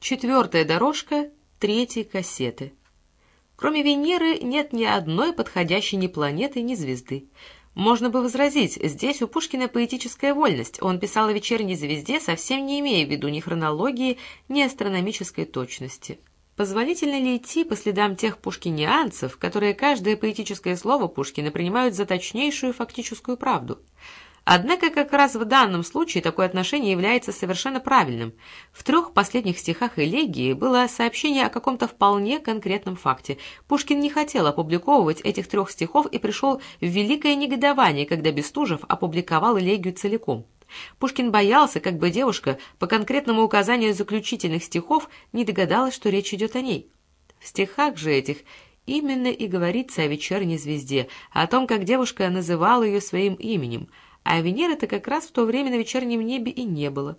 Четвертая дорожка третьей кассеты. Кроме Венеры нет ни одной подходящей ни планеты, ни звезды. Можно бы возразить, здесь у Пушкина поэтическая вольность. Он писал о вечерней звезде, совсем не имея в виду ни хронологии, ни астрономической точности. Позволительно ли идти по следам тех пушкинианцев, которые каждое поэтическое слово Пушкина принимают за точнейшую фактическую правду? Однако как раз в данном случае такое отношение является совершенно правильным. В трех последних стихах элегии было сообщение о каком-то вполне конкретном факте. Пушкин не хотел опубликовывать этих трех стихов и пришел в великое негодование, когда Бестужев опубликовал элегию целиком. Пушкин боялся, как бы девушка по конкретному указанию заключительных стихов не догадалась, что речь идет о ней. В стихах же этих именно и говорится о вечерней звезде, о том, как девушка называла ее своим именем – а Венеры-то как раз в то время на вечернем небе и не было.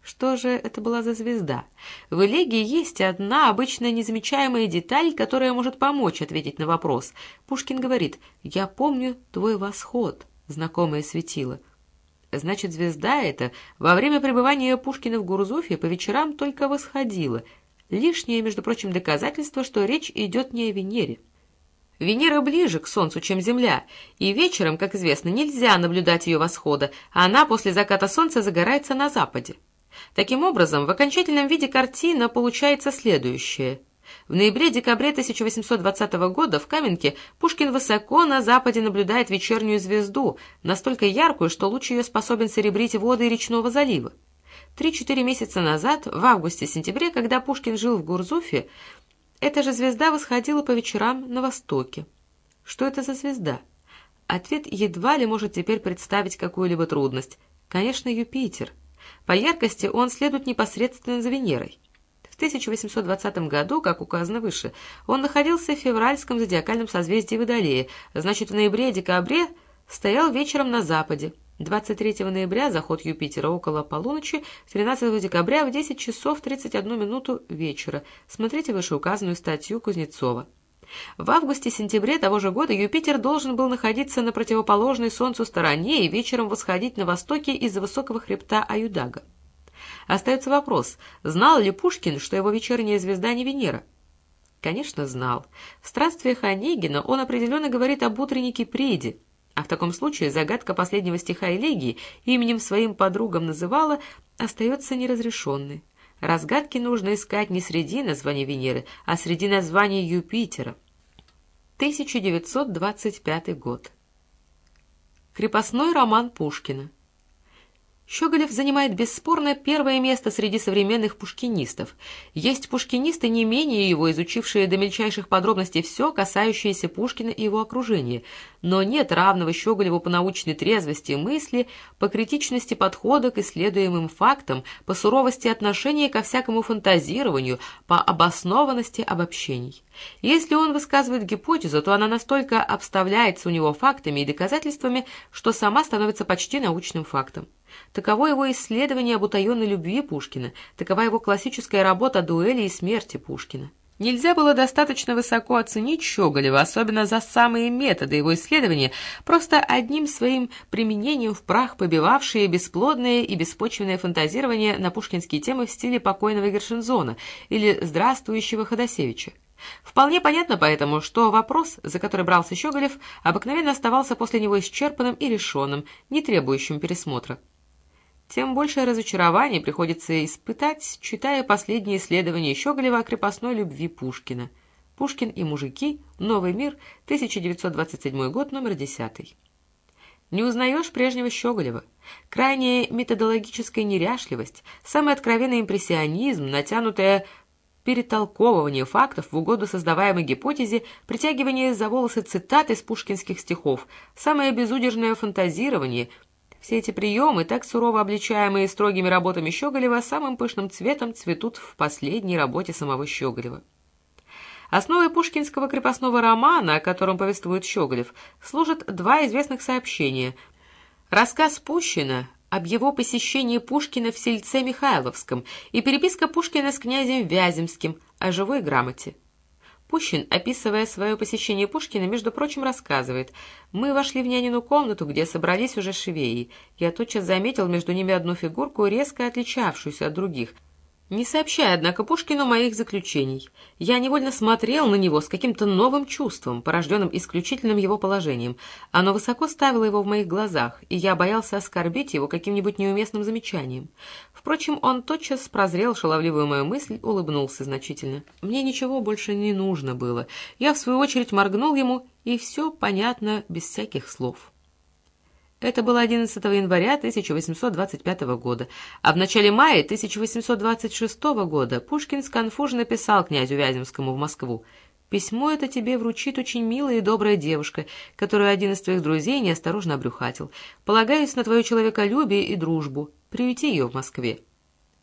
Что же это была за звезда? В элегии есть одна обычная незамечаемая деталь, которая может помочь ответить на вопрос. Пушкин говорит «Я помню твой восход», знакомое светило. Значит, звезда эта во время пребывания Пушкина в Гурзуфе по вечерам только восходила. Лишнее, между прочим, доказательство, что речь идет не о Венере. Венера ближе к Солнцу, чем Земля, и вечером, как известно, нельзя наблюдать ее восхода, а она после заката Солнца загорается на западе. Таким образом, в окончательном виде картина получается следующая. В ноябре-декабре 1820 года в Каменке Пушкин высоко на западе наблюдает вечернюю звезду, настолько яркую, что луч ее способен серебрить воды речного залива. Три-четыре месяца назад, в августе-сентябре, когда Пушкин жил в Гурзуфе, эта же звезда восходила по вечерам на востоке. Что это за звезда? Ответ едва ли может теперь представить какую-либо трудность. Конечно, Юпитер. По яркости он следует непосредственно за Венерой. В 1820 году, как указано выше, он находился в февральском зодиакальном созвездии Водолея, значит, в ноябре-декабре стоял вечером на западе. 23 ноября заход Юпитера около полуночи, 13 декабря в 10 часов 31 минуту вечера. Смотрите вышеуказанную статью Кузнецова. В августе-сентябре того же года Юпитер должен был находиться на противоположной Солнцу стороне и вечером восходить на востоке из-за высокого хребта Аюдага. Остается вопрос, знал ли Пушкин, что его вечерняя звезда не Венера? Конечно, знал. В «Странствиях Онегина» он определенно говорит об утренней Киприде – а в таком случае загадка последнего стиха элегии именем своим подругам называла, остается неразрешенной. Разгадки нужно искать не среди названий Венеры, а среди названий Юпитера. 1925 год. Крепостной роман Пушкина. Щеголев занимает бесспорно первое место среди современных пушкинистов. Есть пушкинисты, не менее его, изучившие до мельчайших подробностей все, касающееся Пушкина и его окружения. Но нет равного Щеголеву по научной трезвости мысли, по критичности подхода к исследуемым фактам, по суровости отношения ко всякому фантазированию, по обоснованности обобщений. Если он высказывает гипотезу, то она настолько обставляется у него фактами и доказательствами, что сама становится почти научным фактом. Таково его исследование об утаенной любви Пушкина, такова его классическая работа о дуэли и смерти Пушкина. Нельзя было достаточно высоко оценить Щеголева, особенно за самые методы его исследования, просто одним своим применением в прах побивавшие бесплодное и беспочвенное фантазирование на пушкинские темы в стиле покойного Гершензона или здравствующего Ходосевича. Вполне понятно поэтому, что вопрос, за который брался Щеголев, обыкновенно оставался после него исчерпанным и решенным, не требующим пересмотра тем большее разочарование приходится испытать, читая последние исследования Щеголева о крепостной любви Пушкина. «Пушкин и мужики. Новый мир. 1927 год. Номер 10». Не узнаешь прежнего Щеголева. Крайняя методологическая неряшливость, самый откровенный импрессионизм, натянутое перетолковывание фактов в угоду создаваемой гипотезе, притягивание за волосы цитат из пушкинских стихов, самое безудержное фантазирование — все эти приемы, так сурово обличаемые строгими работами Щеголева, самым пышным цветом цветут в последней работе самого Щеголева. Основой пушкинского крепостного романа, о котором повествует Щеголев, служат два известных сообщения. Рассказ Пущина об его посещении Пушкина в сельце Михайловском и переписка Пушкина с князем Вяземским о живой грамоте. Пущин, описывая свое посещение Пушкина, между прочим, рассказывает. «Мы вошли в нянину комнату, где собрались уже швеи. Я тотчас заметил между ними одну фигурку, резко отличавшуюся от других. Не сообщая, однако, Пушкину моих заключений, я невольно смотрел на него с каким-то новым чувством, порожденным исключительным его положением. Оно высоко ставило его в моих глазах, и я боялся оскорбить его каким-нибудь неуместным замечанием. Впрочем, он тотчас прозрел шаловливую мою мысль, улыбнулся значительно. Мне ничего больше не нужно было. Я, в свою очередь, моргнул ему, и все понятно без всяких слов. Это было 11 января 1825 года, а в начале мая 1826 года Пушкин сконфуженно написал князю Вяземскому в Москву «Письмо это тебе вручит очень милая и добрая девушка, которую один из твоих друзей неосторожно обрюхатил. Полагаюсь на твое человеколюбие и дружбу. Приюти ее в Москве».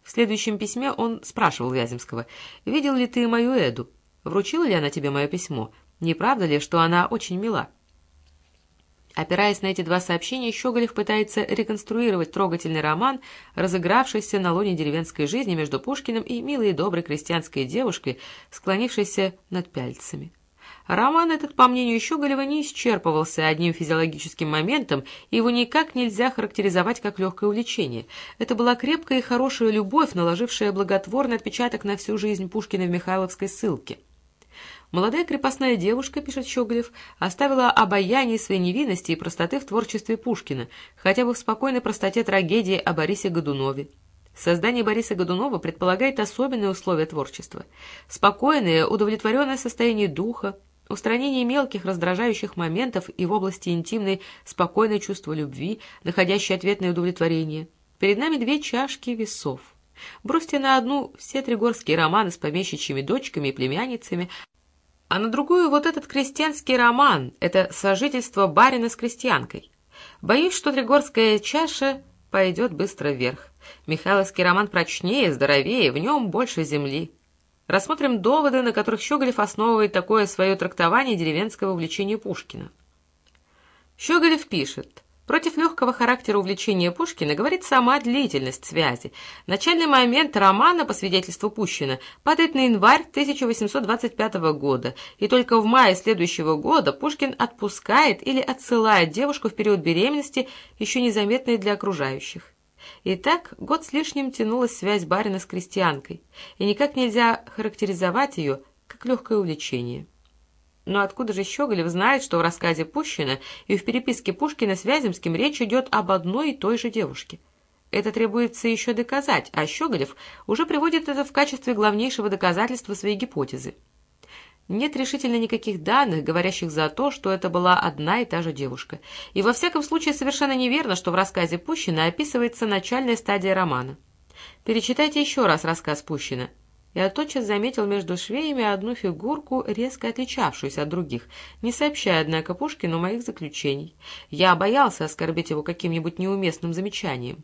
В следующем письме он спрашивал Вяземского «Видел ли ты мою Эду? Вручила ли она тебе мое письмо? Не правда ли, что она очень мила?» Опираясь на эти два сообщения, Щеголев пытается реконструировать трогательный роман, разыгравшийся на лоне деревенской жизни между Пушкиным и милой и доброй крестьянской девушкой, склонившейся над пяльцами. Роман этот, по мнению Щеголева, не исчерпывался одним физиологическим моментом, и его никак нельзя характеризовать как легкое увлечение. Это была крепкая и хорошая любовь, наложившая благотворный отпечаток на всю жизнь Пушкина в Михайловской ссылке. Молодая крепостная девушка, пишет Щеголев, оставила обаяние своей невинности и простоты в творчестве Пушкина, хотя бы в спокойной простоте трагедии о Борисе Годунове. Создание Бориса Годунова предполагает особенные условия творчества. Спокойное, удовлетворенное состояние духа, устранение мелких раздражающих моментов и в области интимной спокойное чувство любви, находящее ответное удовлетворение. Перед нами две чашки весов. Бросьте на одну все тригорские романы с помещичьими дочками и племянницами, а на другую вот этот крестьянский роман, это сожительство барина с крестьянкой. Боюсь, что Тригорская чаша пойдет быстро вверх. Михайловский роман прочнее, здоровее, в нем больше земли. Рассмотрим доводы, на которых Щеголев основывает такое свое трактование деревенского увлечения Пушкина. Щеголев пишет, Против легкого характера увлечения Пушкина говорит сама длительность связи. Начальный момент романа, по свидетельству Пущина, падает на январь 1825 года, и только в мае следующего года Пушкин отпускает или отсылает девушку в период беременности, еще незаметной для окружающих. Итак, год с лишним тянулась связь барина с крестьянкой, и никак нельзя характеризовать ее как легкое увлечение. Но откуда же Щеголев знает, что в рассказе Пущина и в переписке Пушкина с Вяземским речь идет об одной и той же девушке? Это требуется еще доказать, а Щеголев уже приводит это в качестве главнейшего доказательства своей гипотезы. Нет решительно никаких данных, говорящих за то, что это была одна и та же девушка. И во всяком случае совершенно неверно, что в рассказе Пущина описывается начальная стадия романа. Перечитайте еще раз рассказ Пущина. Я тотчас заметил между швеями одну фигурку, резко отличавшуюся от других, не сообщая, однако, Пушкину моих заключений. Я боялся оскорбить его каким-нибудь неуместным замечанием.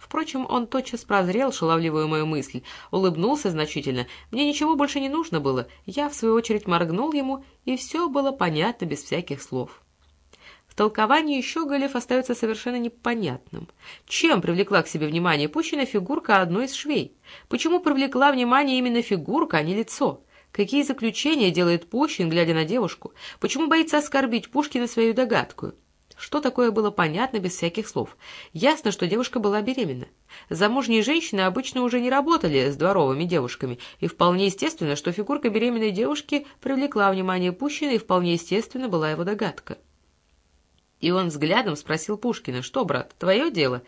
Впрочем, он тотчас прозрел шаловливую мою мысль, улыбнулся значительно. Мне ничего больше не нужно было. Я, в свою очередь, моргнул ему, и все было понятно без всяких слов толковании Щеголев остается совершенно непонятным. Чем привлекла к себе внимание Пущина фигурка одной из швей? Почему привлекла внимание именно фигурка, а не лицо? Какие заключения делает Пущин, глядя на девушку? Почему боится оскорбить Пушкина свою догадку? Что такое было понятно без всяких слов? Ясно, что девушка была беременна. Замужние женщины обычно уже не работали с дворовыми девушками, и вполне естественно, что фигурка беременной девушки привлекла внимание Пущина, и вполне естественно была его догадка. И он взглядом спросил Пушкина, что, брат, твое дело?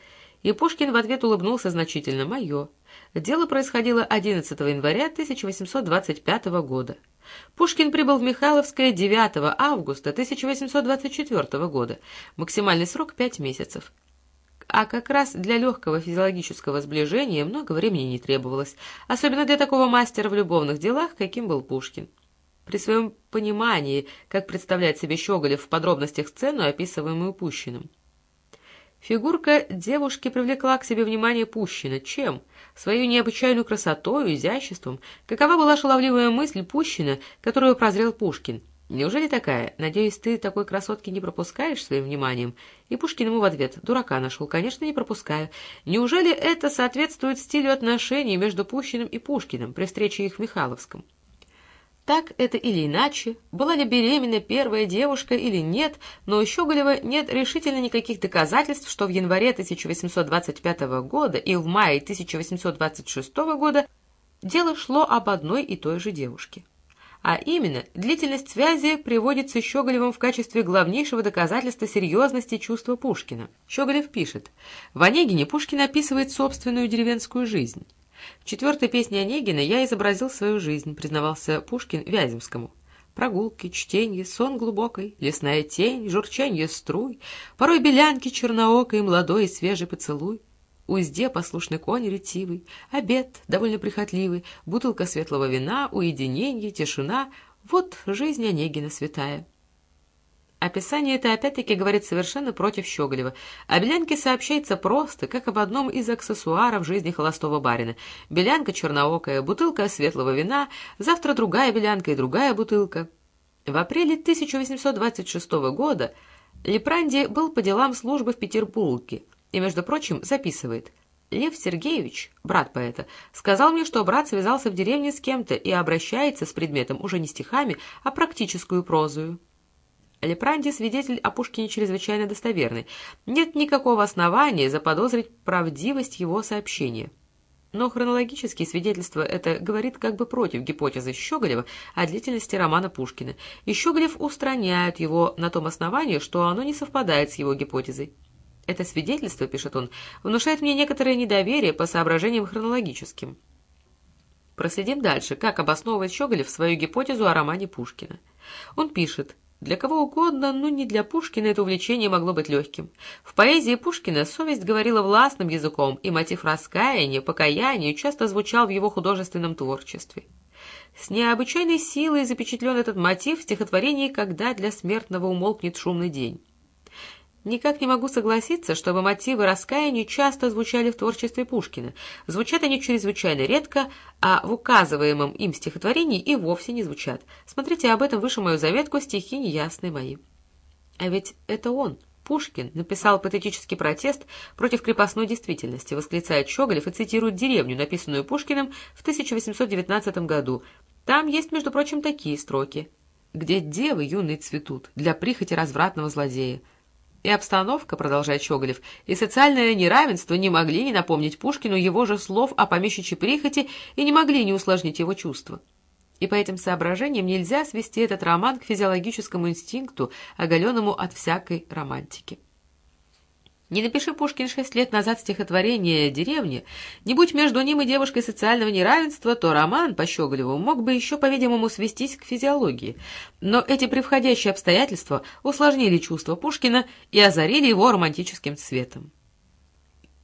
И Пушкин в ответ улыбнулся значительно, мое. Дело происходило 11 января 1825 года. Пушкин прибыл в Михайловское 9 августа 1824 года, максимальный срок 5 месяцев. А как раз для легкого физиологического сближения много времени не требовалось, особенно для такого мастера в любовных делах, каким был Пушкин при своем понимании, как представляет себе Щеголев в подробностях сцену, описываемую Пущиным. Фигурка девушки привлекла к себе внимание Пущина. Чем? Свою необычайную красотой, изяществом. Какова была шаловливая мысль Пущина, которую прозрел Пушкин? Неужели такая? Надеюсь, ты такой красотки не пропускаешь своим вниманием? И Пушкин ему в ответ. Дурака нашел. Конечно, не пропускаю. Неужели это соответствует стилю отношений между Пущиным и Пушкиным при встрече их в Михайловском? Так это или иначе, была ли беременна первая девушка или нет, но у Щеголева нет решительно никаких доказательств, что в январе 1825 года и в мае 1826 года дело шло об одной и той же девушке. А именно, длительность связи приводится Щеголевым в качестве главнейшего доказательства серьезности чувства Пушкина. Щеголев пишет, «В Онегине Пушкин описывает собственную деревенскую жизнь». В четвертой песне Онегина я изобразил свою жизнь, признавался Пушкин Вяземскому. Прогулки, чтение, сон глубокой, лесная тень, журчанье струй, порой белянки черноокой, молодой и свежий поцелуй. Узде послушный конь ретивый, обед довольно прихотливый, бутылка светлого вина, уединение, тишина — вот жизнь Онегина святая. Описание это опять-таки говорит совершенно против Щеголева. О Белянке сообщается просто, как об одном из аксессуаров жизни холостого барина. Белянка черноокая, бутылка светлого вина, завтра другая белянка и другая бутылка. В апреле 1826 года Лепранди был по делам службы в Петербурге и, между прочим, записывает Лев Сергеевич, брат поэта, сказал мне, что брат связался в деревне с кем-то и обращается с предметом уже не стихами, а практическую прозою. Лепранди свидетель о Пушкине чрезвычайно достоверный. Нет никакого основания заподозрить правдивость его сообщения. Но хронологические свидетельства это говорит как бы против гипотезы Щеголева о длительности романа Пушкина, и Щеголев устраняет его на том основании, что оно не совпадает с его гипотезой. Это свидетельство, пишет он, внушает мне некоторое недоверие по соображениям хронологическим. Проследим дальше, как обосновывает Щеголев свою гипотезу о романе Пушкина. Он пишет, для кого угодно, но не для Пушкина это увлечение могло быть легким. В поэзии Пушкина совесть говорила властным языком, и мотив раскаяния, покаяния часто звучал в его художественном творчестве. С необычайной силой запечатлен этот мотив в стихотворении «Когда для смертного умолкнет шумный день». Никак не могу согласиться, чтобы мотивы раскаяния часто звучали в творчестве Пушкина. Звучат они чрезвычайно редко, а в указываемом им стихотворении и вовсе не звучат. Смотрите об этом выше мою заветку «Стихи неясные мои». А ведь это он, Пушкин, написал патетический протест против крепостной действительности, восклицает Щеголев и цитирует деревню, написанную Пушкиным в 1819 году. Там есть, между прочим, такие строки. «Где девы юные цветут, для прихоти развратного злодея». И обстановка, продолжает Щеголев, и социальное неравенство не могли не напомнить Пушкину его же слов о помещичьей прихоти и не могли не усложнить его чувства. И по этим соображениям нельзя свести этот роман к физиологическому инстинкту, оголенному от всякой романтики. Не напиши Пушкин шесть лет назад стихотворение «Деревня», не будь между ним и девушкой социального неравенства, то роман по Щеголеву мог бы еще, по-видимому, свестись к физиологии. Но эти превходящие обстоятельства усложнили чувства Пушкина и озарили его романтическим цветом.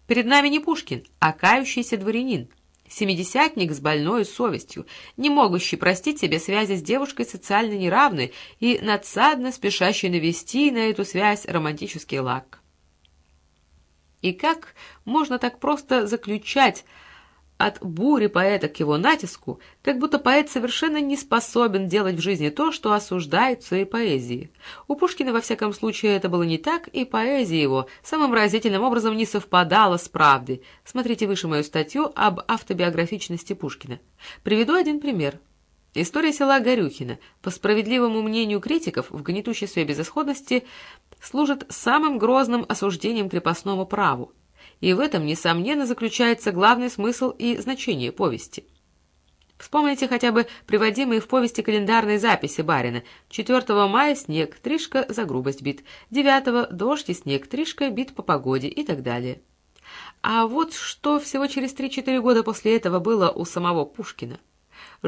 Перед нами не Пушкин, а кающийся дворянин, семидесятник с больной совестью, не могущий простить себе связи с девушкой социально неравной и надсадно спешащий навести на эту связь романтический лак. И как можно так просто заключать от бури поэта к его натиску, как будто поэт совершенно не способен делать в жизни то, что осуждает в своей поэзии. У Пушкина, во всяком случае, это было не так, и поэзия его самым разительным образом не совпадала с правдой. Смотрите выше мою статью об автобиографичности Пушкина. Приведу один пример. История села Горюхина, по справедливому мнению критиков, в гнетущей своей безысходности, служит самым грозным осуждением крепостному праву. И в этом, несомненно, заключается главный смысл и значение повести. Вспомните хотя бы приводимые в повести календарные записи барина. 4 мая снег, тришка за грубость бит. 9 дождь и снег, тришка бит по погоде и так далее. А вот что всего через 3-4 года после этого было у самого Пушкина.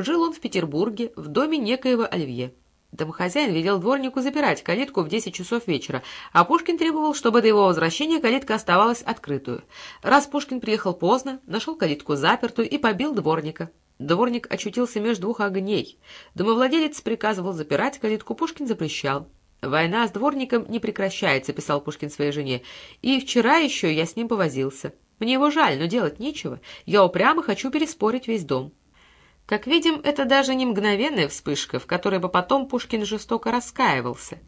Жил он в Петербурге, в доме некоего Оливье. Домохозяин велел дворнику запирать калитку в десять часов вечера, а Пушкин требовал, чтобы до его возвращения калитка оставалась открытую. Раз Пушкин приехал поздно, нашел калитку запертую и побил дворника. Дворник очутился между двух огней. Домовладелец приказывал запирать калитку, Пушкин запрещал. «Война с дворником не прекращается», — писал Пушкин своей жене, «и вчера еще я с ним повозился. Мне его жаль, но делать нечего. Я упрямо хочу переспорить весь дом». Как видим, это даже не мгновенная вспышка, в которой бы потом Пушкин жестоко раскаивался.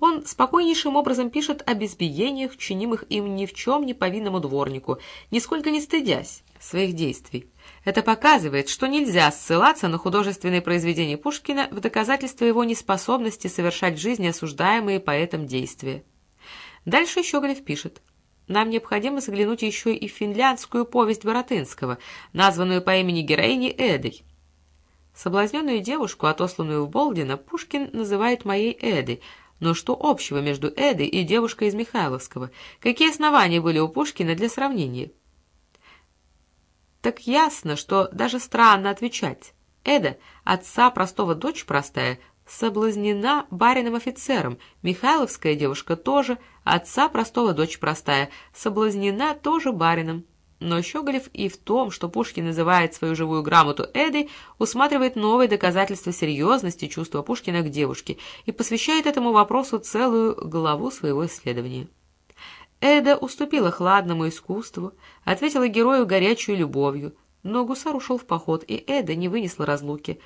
Он спокойнейшим образом пишет об избиениях, чинимых им ни в чем не повинному дворнику, нисколько не стыдясь своих действий. Это показывает, что нельзя ссылаться на художественные произведения Пушкина в доказательство его неспособности совершать в жизни осуждаемые поэтом действия. Дальше Щеголев пишет. Нам необходимо заглянуть еще и в финляндскую повесть Боротынского, названную по имени героини Эдой. Соблазненную девушку, отосланную в Болдино, Пушкин называет моей Эдой, но что общего между Эдой и девушкой из Михайловского? Какие основания были у Пушкина для сравнения? Так ясно, что даже странно отвечать. Эда, отца простого дочь простая, соблазнена барином-офицером, Михайловская девушка тоже, отца простого дочь простая, соблазнена тоже барином. Но Щеголев и в том, что Пушкин называет свою живую грамоту Эдой, усматривает новые доказательства серьезности чувства Пушкина к девушке и посвящает этому вопросу целую главу своего исследования. Эда уступила хладному искусству, ответила герою горячую любовью, но гусар ушел в поход, и Эда не вынесла разлуки.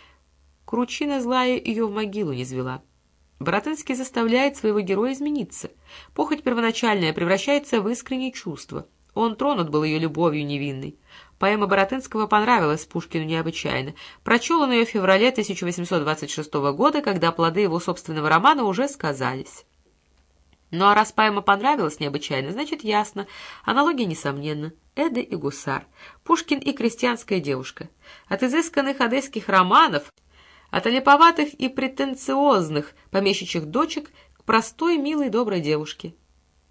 Кручина злая ее в могилу не звела. Боротынский заставляет своего героя измениться. Похоть первоначальная превращается в искреннее чувство. Он тронут был ее любовью невинной. Поэма Боротынского понравилась Пушкину необычайно. Прочел он ее в феврале 1826 года, когда плоды его собственного романа уже сказались. Ну а раз поэма понравилась необычайно, значит ясно. Аналогия несомненна. Эда и гусар. Пушкин и крестьянская девушка. От изысканных одесских романов, от олиповатых и претенциозных помещичьих дочек к простой, милой, доброй девушке.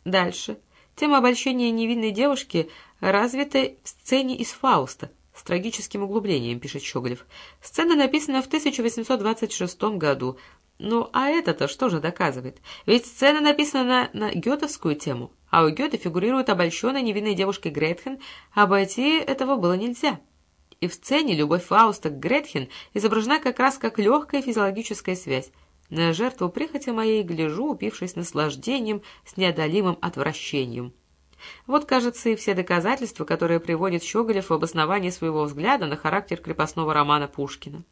Дальше. Тема обольщения невинной девушки развита в сцене из «Фауста», с трагическим углублением, пишет Щеголев. Сцена написана в 1826 году, ну, а это-то что же доказывает? Ведь сцена написана на, на гетовскую тему, а у Гёте фигурирует обольщенная невинной девушкой Гретхен, обойти этого было нельзя. И в сцене любовь Фауста к Гретхен изображена как раз как легкая физиологическая связь. На жертву прихоти моей гляжу, упившись наслаждением с неодолимым отвращением. Вот, кажется, и все доказательства, которые приводит Щеголев в обосновании своего взгляда на характер крепостного романа Пушкина.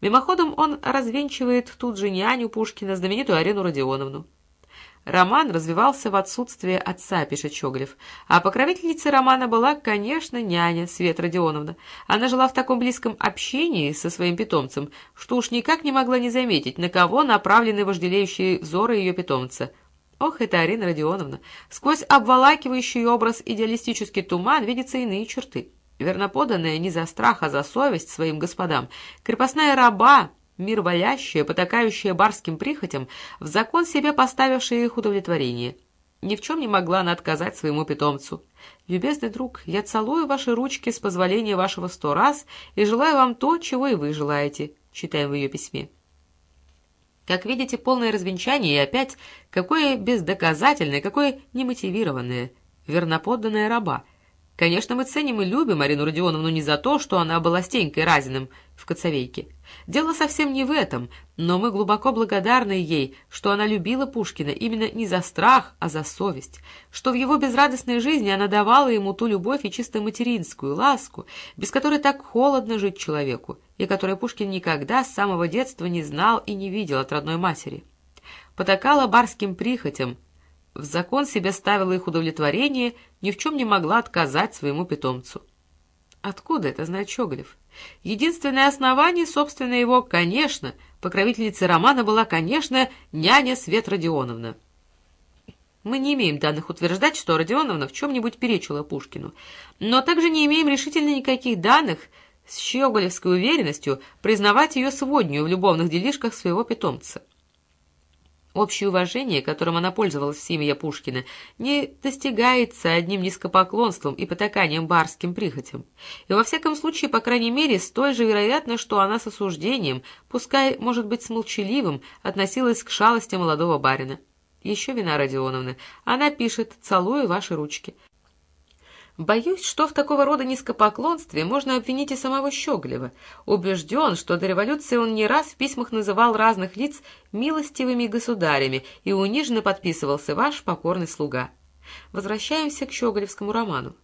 Мимоходом он развенчивает тут же няню Пушкина, знаменитую Арину Родионовну. Роман развивался в отсутствие отца, пишет Щеголев. А покровительницей романа была, конечно, няня Свет Родионовна. Она жила в таком близком общении со своим питомцем, что уж никак не могла не заметить, на кого направлены вожделеющие взоры ее питомца. Ох, это Арина Родионовна! Сквозь обволакивающий образ идеалистический туман видятся иные черты верноподанная не за страх, а за совесть своим господам, крепостная раба, мир болящая, потакающая барским прихотям, в закон себе поставившая их удовлетворение. Ни в чем не могла она отказать своему питомцу. «Любезный друг, я целую ваши ручки с позволения вашего сто раз и желаю вам то, чего и вы желаете», читаем в ее письме. Как видите, полное развенчание и опять какое бездоказательное, какое немотивированное, верноподданная раба — Конечно, мы ценим и любим Арину Родионовну не за то, что она была Стенькой Разиным в Коцовейке. Дело совсем не в этом, но мы глубоко благодарны ей, что она любила Пушкина именно не за страх, а за совесть, что в его безрадостной жизни она давала ему ту любовь и чисто материнскую ласку, без которой так холодно жить человеку, и которой Пушкин никогда с самого детства не знал и не видел от родной матери. Потакала барским прихотям, в закон себе ставила их удовлетворение, ни в чем не могла отказать своему питомцу. Откуда это знает Щеголев? Единственное основание, собственно, его, конечно, покровительницей романа была, конечно, няня Свет Родионовна. Мы не имеем данных утверждать, что Родионовна в чем-нибудь перечила Пушкину, но также не имеем решительно никаких данных с щеголевской уверенностью признавать ее сводню в любовных делишках своего питомца. Общее уважение, которым она пользовалась в семье Пушкина, не достигается одним низкопоклонством и потаканием барским прихотям. И во всяком случае, по крайней мере, столь же вероятно, что она с осуждением, пускай, может быть, с молчаливым, относилась к шалости молодого барина. Еще вина Родионовны. Она пишет «Целую ваши ручки». Боюсь, что в такого рода низкопоклонстве можно обвинить и самого Щеглева. Убежден, что до революции он не раз в письмах называл разных лиц милостивыми государями и униженно подписывался «Ваш покорный слуга». Возвращаемся к Щеголевскому роману.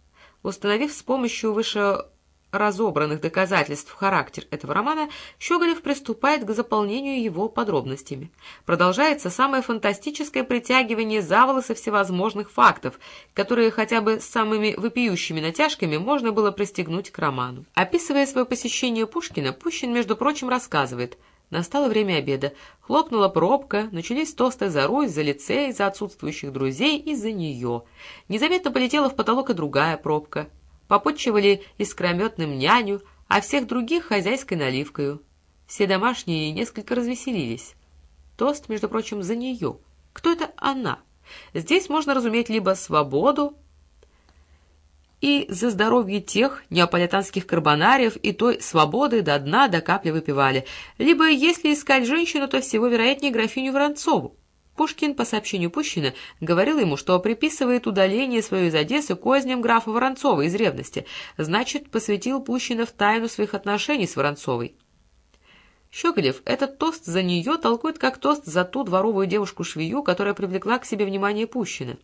Установив с помощью выше разобранных доказательств характер этого романа, Щеголев приступает к заполнению его подробностями. Продолжается самое фантастическое притягивание за волосы всевозможных фактов, которые хотя бы с самыми вопиющими натяжками можно было пристегнуть к роману. Описывая свое посещение Пушкина, Пущин, между прочим, рассказывает – Настало время обеда. Хлопнула пробка, начались тосты за Русь, за лицей, за отсутствующих друзей и за нее. Незаметно полетела в потолок и другая пробка попотчевали искрометным няню, а всех других хозяйской наливкою. Все домашние несколько развеселились. Тост, между прочим, за нее. Кто это она? Здесь можно разуметь либо свободу, и за здоровье тех неаполитанских карбонариев и той свободы до дна до капли выпивали, либо, если искать женщину, то всего вероятнее графиню Воронцову. Пушкин, по сообщению Пущина, говорил ему, что приписывает удаление свое из Одессы козням графа Воронцова из ревности, значит, посвятил Пущина в тайну своих отношений с Воронцовой. Щеголев этот тост за нее толкует как тост за ту дворовую девушку-швею, которая привлекла к себе внимание Пущина.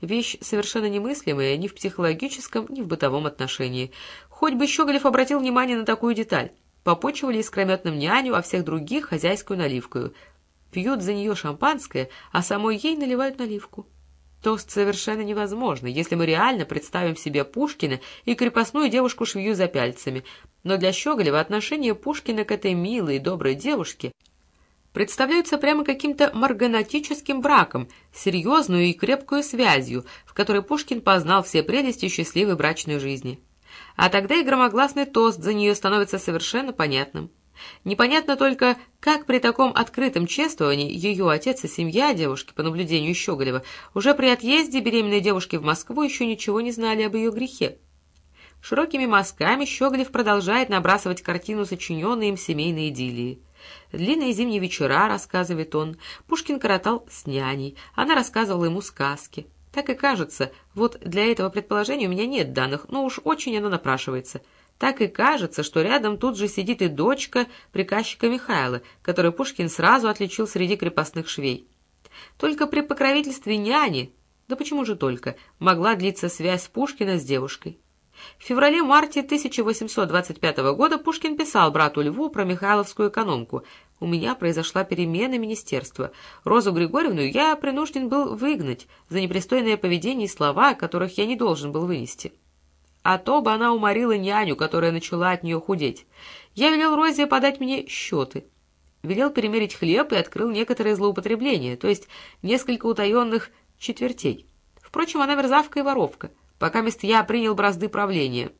Вещь совершенно немыслимая ни в психологическом, ни в бытовом отношении. Хоть бы Щеголев обратил внимание на такую деталь. Попочивали искрометным няню, а всех других — хозяйскую наливкою — пьют за нее шампанское, а самой ей наливают наливку. Тост совершенно невозможно, если мы реально представим себе Пушкина и крепостную девушку-швею за пяльцами. Но для Щеголева отношение Пушкина к этой милой и доброй девушке представляются прямо каким-то марганатическим браком, серьезную и крепкую связью, в которой Пушкин познал все прелести счастливой брачной жизни. А тогда и громогласный тост за нее становится совершенно понятным. Непонятно только, как при таком открытом чествовании ее отец и семья девушки, по наблюдению Щеголева, уже при отъезде беременной девушки в Москву еще ничего не знали об ее грехе. Широкими мазками Щеголев продолжает набрасывать картину сочиненной им семейной идиллии. Длинные зимние вечера, рассказывает он, Пушкин коротал с няней, она рассказывала ему сказки. Так и кажется, вот для этого предположения у меня нет данных, но уж очень оно напрашивается – так и кажется, что рядом тут же сидит и дочка приказчика Михайла, которую Пушкин сразу отличил среди крепостных швей. Только при покровительстве няни, да почему же только, могла длиться связь Пушкина с девушкой. В феврале-марте 1825 года Пушкин писал брату Льву про Михайловскую экономку. «У меня произошла перемена министерства. Розу Григорьевну я принужден был выгнать за непристойное поведение и слова, которых я не должен был вынести» а то бы она уморила няню, которая начала от нее худеть. Я велел Розе подать мне счеты. Велел перемерить хлеб и открыл некоторые злоупотребления, то есть несколько утаенных четвертей. Впрочем, она мерзавка и воровка, пока мест я принял бразды правления.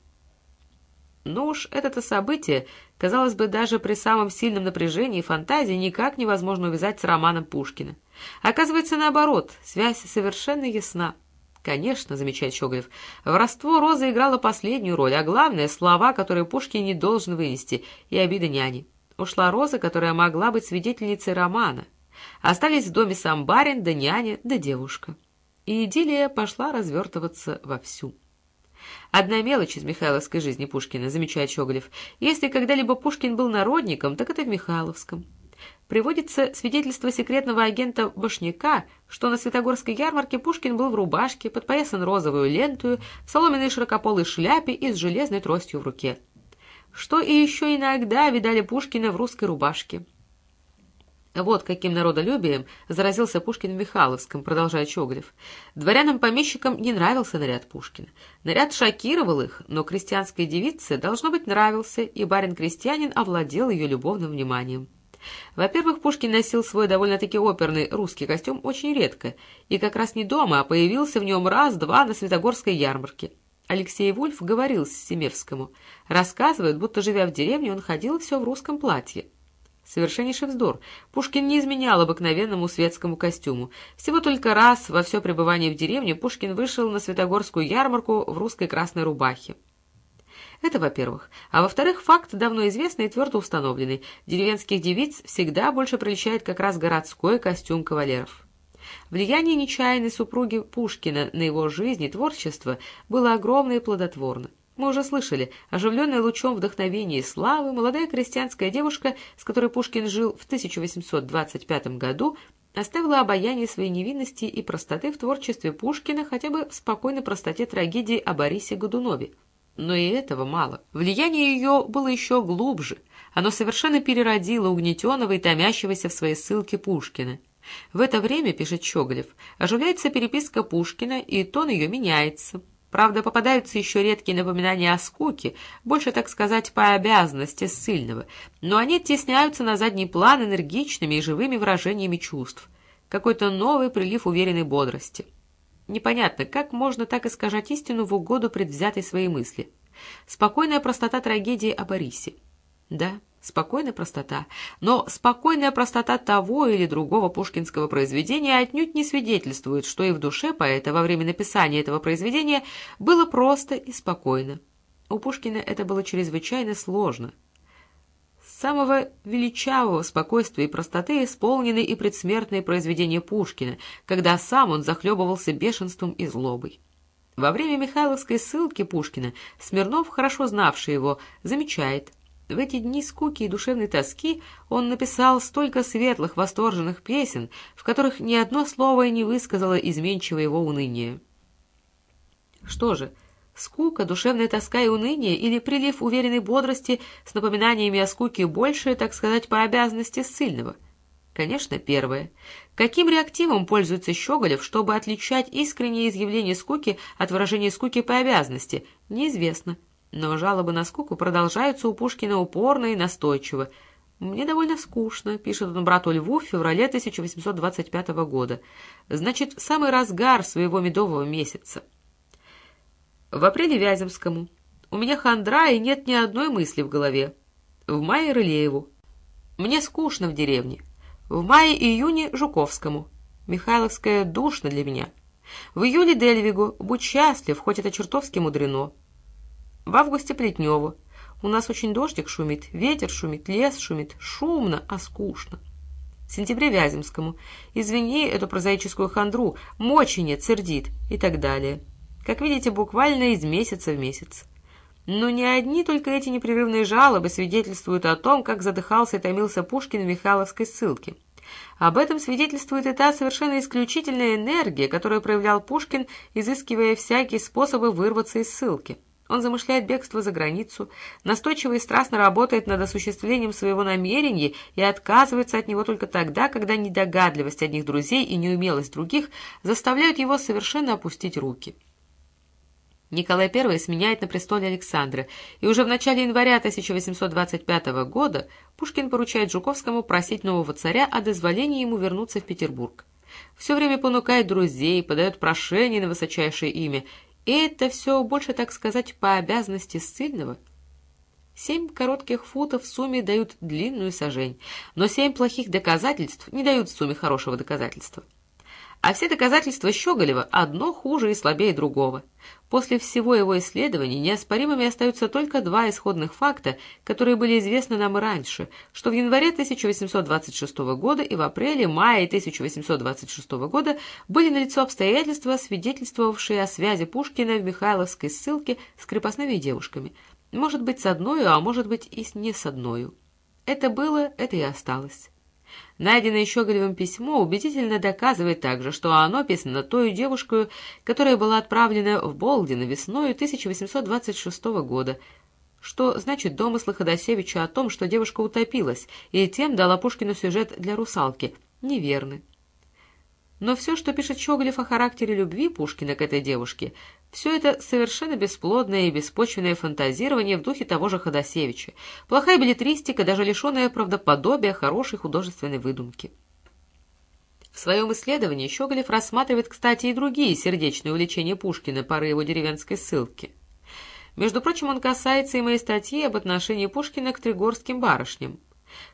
Ну уж это-то событие, казалось бы, даже при самом сильном напряжении фантазии никак невозможно увязать с романом Пушкина. Оказывается, наоборот, связь совершенно ясна. Конечно, замечает Щеголев, воровство Роза играла последнюю роль, а главное — слова, которые Пушкин не должен вынести, и обида няни. Ушла Роза, которая могла быть свидетельницей романа. Остались в доме сам барин, да няня, да девушка. И идиллия пошла развертываться вовсю. Одна мелочь из михайловской жизни Пушкина, замечает Щеголев. Если когда-либо Пушкин был народником, так это в Михайловском приводится свидетельство секретного агента Башняка, что на Святогорской ярмарке Пушкин был в рубашке, подпоясан розовую лентую, в соломенной широкополой шляпе и с железной тростью в руке. Что и еще иногда видали Пушкина в русской рубашке. Вот каким народолюбием заразился Пушкин в Михайловском, продолжает Чоглев. Дворянам-помещикам не нравился наряд Пушкина. Наряд шокировал их, но крестьянской девице, должно быть, нравился, и барин-крестьянин овладел ее любовным вниманием. Во-первых, Пушкин носил свой довольно-таки оперный русский костюм очень редко, и как раз не дома, а появился в нем раз-два на Светогорской ярмарке. Алексей Вульф говорил с Семевскому. Рассказывает, будто, живя в деревне, он ходил все в русском платье. Совершеннейший вздор. Пушкин не изменял обыкновенному светскому костюму. Всего только раз во все пребывание в деревне Пушкин вышел на Светогорскую ярмарку в русской красной рубахе. Это во-первых. А во-вторых, факт давно известный и твердо установленный. Деревенских девиц всегда больше прельщает как раз городской костюм кавалеров. Влияние нечаянной супруги Пушкина на его жизнь и творчество было огромно и плодотворно. Мы уже слышали, оживленная лучом вдохновения и славы, молодая крестьянская девушка, с которой Пушкин жил в 1825 году, оставила обаяние своей невинности и простоты в творчестве Пушкина хотя бы в спокойной простоте трагедии о Борисе Годунове. Но и этого мало. Влияние ее было еще глубже. Оно совершенно переродило угнетенного и томящегося в своей ссылке Пушкина. В это время, пишет Щеголев, оживляется переписка Пушкина, и тон ее меняется. Правда, попадаются еще редкие напоминания о скуке, больше, так сказать, по обязанности ссыльного, но они тесняются на задний план энергичными и живыми выражениями чувств. Какой-то новый прилив уверенной бодрости. Непонятно, как можно так искажать истину в угоду предвзятой своей мысли. Спокойная простота трагедии о Борисе. Да, спокойная простота. Но спокойная простота того или другого пушкинского произведения отнюдь не свидетельствует, что и в душе поэта во время написания этого произведения было просто и спокойно. У Пушкина это было чрезвычайно сложно. Самого величавого спокойствия и простоты исполнены и предсмертные произведения Пушкина, когда сам он захлебывался бешенством и злобой. Во время Михайловской ссылки Пушкина Смирнов, хорошо знавший его, замечает – в эти дни скуки и душевной тоски он написал столько светлых, восторженных песен, в которых ни одно слово не высказало изменчиво его уныние. Что же, скука, душевная тоска и уныние или прилив уверенной бодрости с напоминаниями о скуке больше, так сказать, по обязанности ссыльного? Конечно, первое. Каким реактивом пользуется Щеголев, чтобы отличать искреннее изъявление скуки от выражения скуки по обязанности, неизвестно. Но жалобы на скуку продолжаются у Пушкина упорно и настойчиво. «Мне довольно скучно», — пишет он брату Льву в феврале 1825 года. Значит, самый разгар своего медового месяца. В апреле Вяземскому. У меня хандра и нет ни одной мысли в голове. В мае Рылееву. Мне скучно в деревне. В мае-июне Жуковскому. Михайловская душно для меня. В июле Дельвигу. Будь счастлив, хоть это чертовски мудрено. В августе Плетневу. У нас очень дождик шумит, ветер шумит, лес шумит. Шумно, а скучно. В сентябре Вяземскому. Извини эту прозаическую хандру, мочи нет, сердит и так далее. Как видите, буквально из месяца в месяц. Но не одни только эти непрерывные жалобы свидетельствуют о том, как задыхался и томился Пушкин в Михайловской ссылке. Об этом свидетельствует и та совершенно исключительная энергия, которую проявлял Пушкин, изыскивая всякие способы вырваться из ссылки. Он замышляет бегство за границу, настойчиво и страстно работает над осуществлением своего намерения и отказывается от него только тогда, когда недогадливость одних друзей и неумелость других заставляют его совершенно опустить руки. Николай I сменяет на престоле Александра, и уже в начале января 1825 года Пушкин поручает Жуковскому просить нового царя о дозволении ему вернуться в Петербург. Все время понукает друзей, подает прошение на высочайшее имя и это все больше, так сказать, по обязанности ссыльного. Семь коротких футов в сумме дают длинную сажень, но семь плохих доказательств не дают в сумме хорошего доказательства. А все доказательства Щеголева одно хуже и слабее другого. После всего его исследования неоспоримыми остаются только два исходных факта, которые были известны нам и раньше, что в январе 1826 года и в апреле-мае 1826 года были налицо обстоятельства, свидетельствовавшие о связи Пушкина в Михайловской ссылке с крепостными девушками. Может быть, с одной, а может быть и не с одной. Это было, это и осталось. Найденное Щеголевым письмо убедительно доказывает также, что оно писано той девушкой, которая была отправлена в Болдино весной 1826 года, что значит домыслы Ходосевича о том, что девушка утопилась, и тем дала Пушкину сюжет для «Русалки», неверны. Но все, что пишет Щеголев о характере любви Пушкина к этой девушке, все это совершенно бесплодное и беспочвенное фантазирование в духе того же Ходосевича, плохая билетристика, даже лишенная правдоподобия хорошей художественной выдумки. В своем исследовании Щеголев рассматривает, кстати, и другие сердечные увлечения Пушкина поры его деревенской ссылки. Между прочим, он касается и моей статьи об отношении Пушкина к тригорским барышням.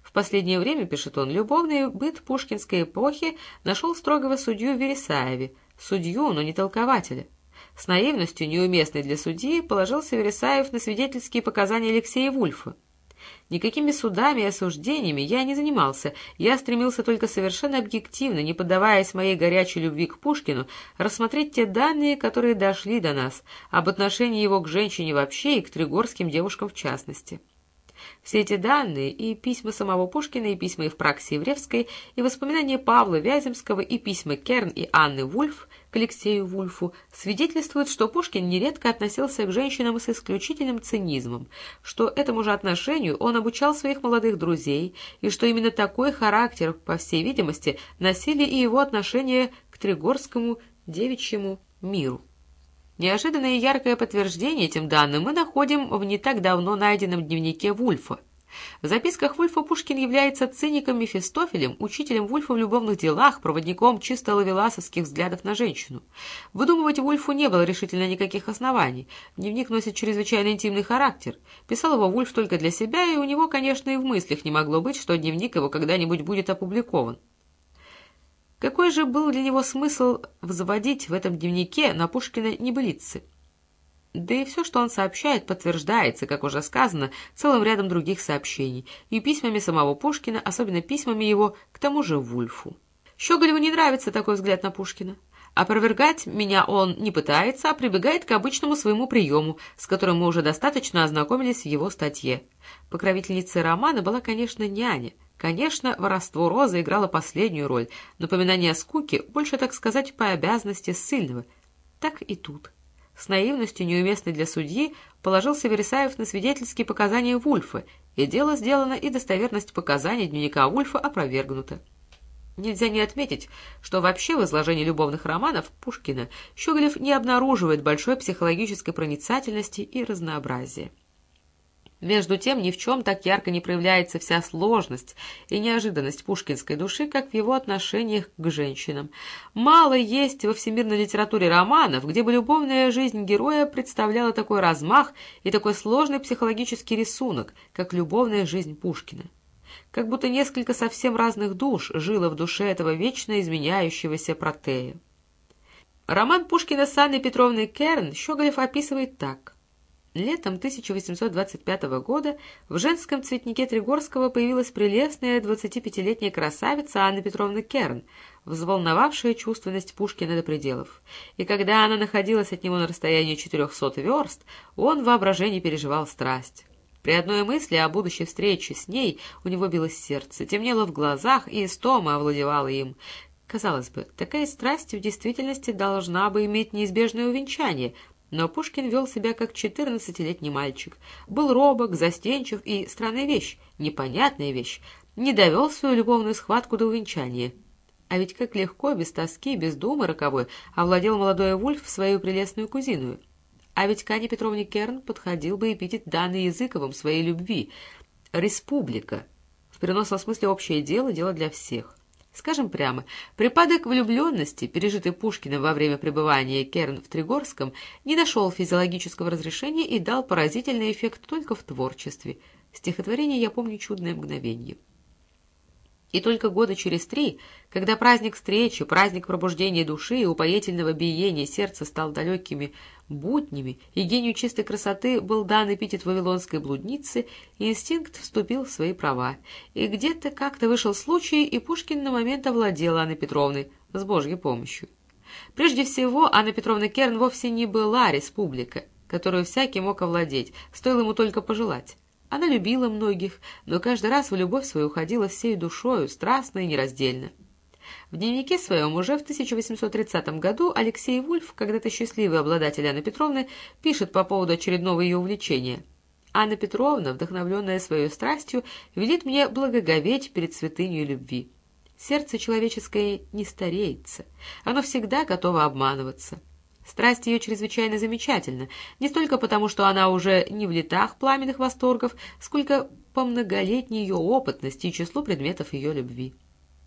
В последнее время, пишет он, любовный быт пушкинской эпохи нашел строгого судью в Вересаеве, судью, но не толкователя. С наивностью, неуместной для судьи, положился Вересаев на свидетельские показания Алексея Вульфа. Никакими судами и осуждениями я не занимался, я стремился только совершенно объективно, не поддаваясь моей горячей любви к Пушкину, рассмотреть те данные, которые дошли до нас, об отношении его к женщине вообще и к тригорским девушкам в частности. Все эти данные, и письма самого Пушкина, и письма Евпраксии Евревской, и воспоминания Павла Вяземского, и письма Керн и Анны Вульф, к Алексею Вульфу свидетельствует, что Пушкин нередко относился к женщинам с исключительным цинизмом, что этому же отношению он обучал своих молодых друзей, и что именно такой характер, по всей видимости, носили и его отношения к Тригорскому девичьему миру. Неожиданное яркое подтверждение этим данным мы находим в не так давно найденном дневнике Вульфа. В записках Вульфа Пушкин является циником Мефистофелем, учителем Вульфа в любовных делах, проводником чисто лавеласовских взглядов на женщину. Выдумывать Вульфу не было решительно никаких оснований. Дневник носит чрезвычайно интимный характер. Писал его Вульф только для себя, и у него, конечно, и в мыслях не могло быть, что дневник его когда-нибудь будет опубликован. Какой же был для него смысл взводить в этом дневнике на Пушкина небылицы? Да и все, что он сообщает, подтверждается, как уже сказано, целым рядом других сообщений, и письмами самого Пушкина, особенно письмами его к тому же Вульфу. Щеголеву не нравится такой взгляд на Пушкина. Опровергать меня он не пытается, а прибегает к обычному своему приему, с которым мы уже достаточно ознакомились в его статье. Покровительницей романа была, конечно, няня. Конечно, воровство Розы играло последнюю роль, напоминание о скуке, больше, так сказать, по обязанности ссыльного. Так и тут. С наивностью, неуместной для судьи, положился Вересаев на свидетельские показания Вульфа, и дело сделано, и достоверность показаний дневника Вульфа опровергнута. Нельзя не отметить, что вообще в изложении любовных романов Пушкина Щеголев не обнаруживает большой психологической проницательности и разнообразия. Между тем, ни в чем так ярко не проявляется вся сложность и неожиданность пушкинской души, как в его отношениях к женщинам. Мало есть во всемирной литературе романов, где бы любовная жизнь героя представляла такой размах и такой сложный психологический рисунок, как любовная жизнь Пушкина. Как будто несколько совсем разных душ жило в душе этого вечно изменяющегося протея. Роман Пушкина с Анной Петровной Керн Щеголев описывает так. Летом 1825 года в женском цветнике Тригорского появилась прелестная 25-летняя красавица Анна Петровна Керн, взволновавшая чувственность Пушкина до пределов. И когда она находилась от него на расстоянии 400 верст, он в воображении переживал страсть. При одной мысли о будущей встрече с ней у него билось сердце, темнело в глазах, и истома овладевала им. Казалось бы, такая страсть в действительности должна бы иметь неизбежное увенчание — но Пушкин вел себя как четырнадцатилетний мальчик. Был робок, застенчив и, странная вещь, непонятная вещь, не довел свою любовную схватку до увенчания. А ведь как легко, без тоски, без думы роковой, овладел молодой Вульф свою прелестную кузину. А ведь к Ане Петровне Керн подходил бы эпитет данный Языковым своей любви. «Республика». В переносном смысле общее дело, дело для всех. Скажем прямо, припадок влюбленности, пережитый Пушкиным во время пребывания Керн в Тригорском, не нашел физиологического разрешения и дал поразительный эффект только в творчестве. Стихотворение «Я помню чудное мгновение». И только года через три, когда праздник встречи, праздник пробуждения души и упоительного биения сердца стал далекими буднями, и гению чистой красоты был дан эпитет вавилонской блудницы, инстинкт вступил в свои права. И где-то как-то вышел случай, и Пушкин на момент овладел Анной Петровной с Божьей помощью. Прежде всего, Анна Петровна Керн вовсе не была республика, которую всякий мог овладеть, стоило ему только пожелать. Она любила многих, но каждый раз в любовь свою уходила всей душою, страстно и нераздельно. В дневнике своем уже в 1830 году Алексей Вульф, когда-то счастливый обладатель Анны Петровны, пишет по поводу очередного ее увлечения. «Анна Петровна, вдохновленная своей страстью, велит мне благоговеть перед святыней любви. Сердце человеческое не стареется, оно всегда готово обманываться». Страсть ее чрезвычайно замечательна, не столько потому, что она уже не в летах пламенных восторгов, сколько по многолетней ее опытности и числу предметов ее любви.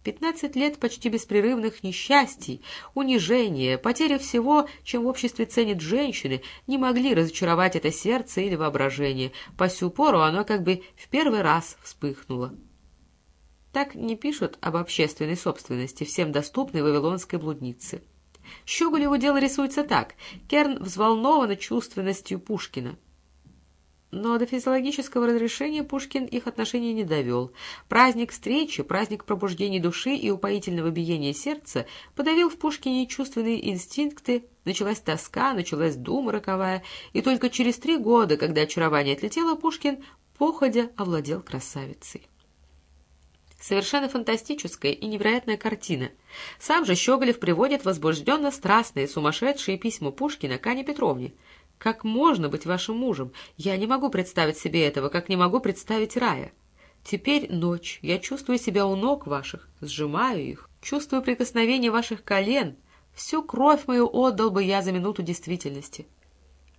Пятнадцать лет почти беспрерывных несчастий, унижения, потери всего, чем в обществе ценят женщины, не могли разочаровать это сердце или воображение. По сю пору оно как бы в первый раз вспыхнуло. Так не пишут об общественной собственности, всем доступной вавилонской блуднице. Щеголеву дело рисуется так. Керн взволнована чувственностью Пушкина. Но до физиологического разрешения Пушкин их отношения не довел. Праздник встречи, праздник пробуждения души и упоительного биения сердца подавил в Пушкине чувственные инстинкты, началась тоска, началась дума роковая, и только через три года, когда очарование отлетело, Пушкин походя овладел красавицей. Совершенно фантастическая и невероятная картина. Сам же Щеголев приводит возбужденно страстные, сумасшедшие письма Пушкина к Ане Петровне. «Как можно быть вашим мужем? Я не могу представить себе этого, как не могу представить рая. Теперь ночь, я чувствую себя у ног ваших, сжимаю их, чувствую прикосновение ваших колен. Всю кровь мою отдал бы я за минуту действительности».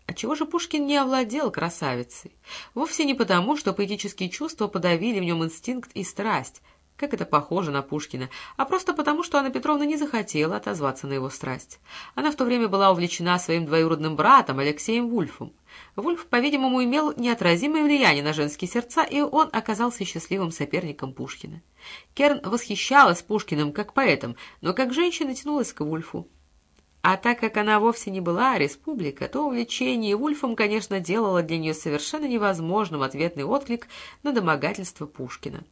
Отчего же Пушкин не овладел красавицей? Вовсе не потому, что поэтические чувства подавили в нем инстинкт и страсть, как это похоже на Пушкина, а просто потому, что Анна Петровна не захотела отозваться на его страсть. Она в то время была увлечена своим двоюродным братом Алексеем Вульфом. Вульф, по-видимому, имел неотразимое влияние на женские сердца, и он оказался счастливым соперником Пушкина. Керн восхищалась Пушкиным как поэтом, но как женщина тянулась к Вульфу. А так как она вовсе не была республика, то увлечение Вульфом, конечно, делало для нее совершенно невозможным ответный отклик на домогательство Пушкина.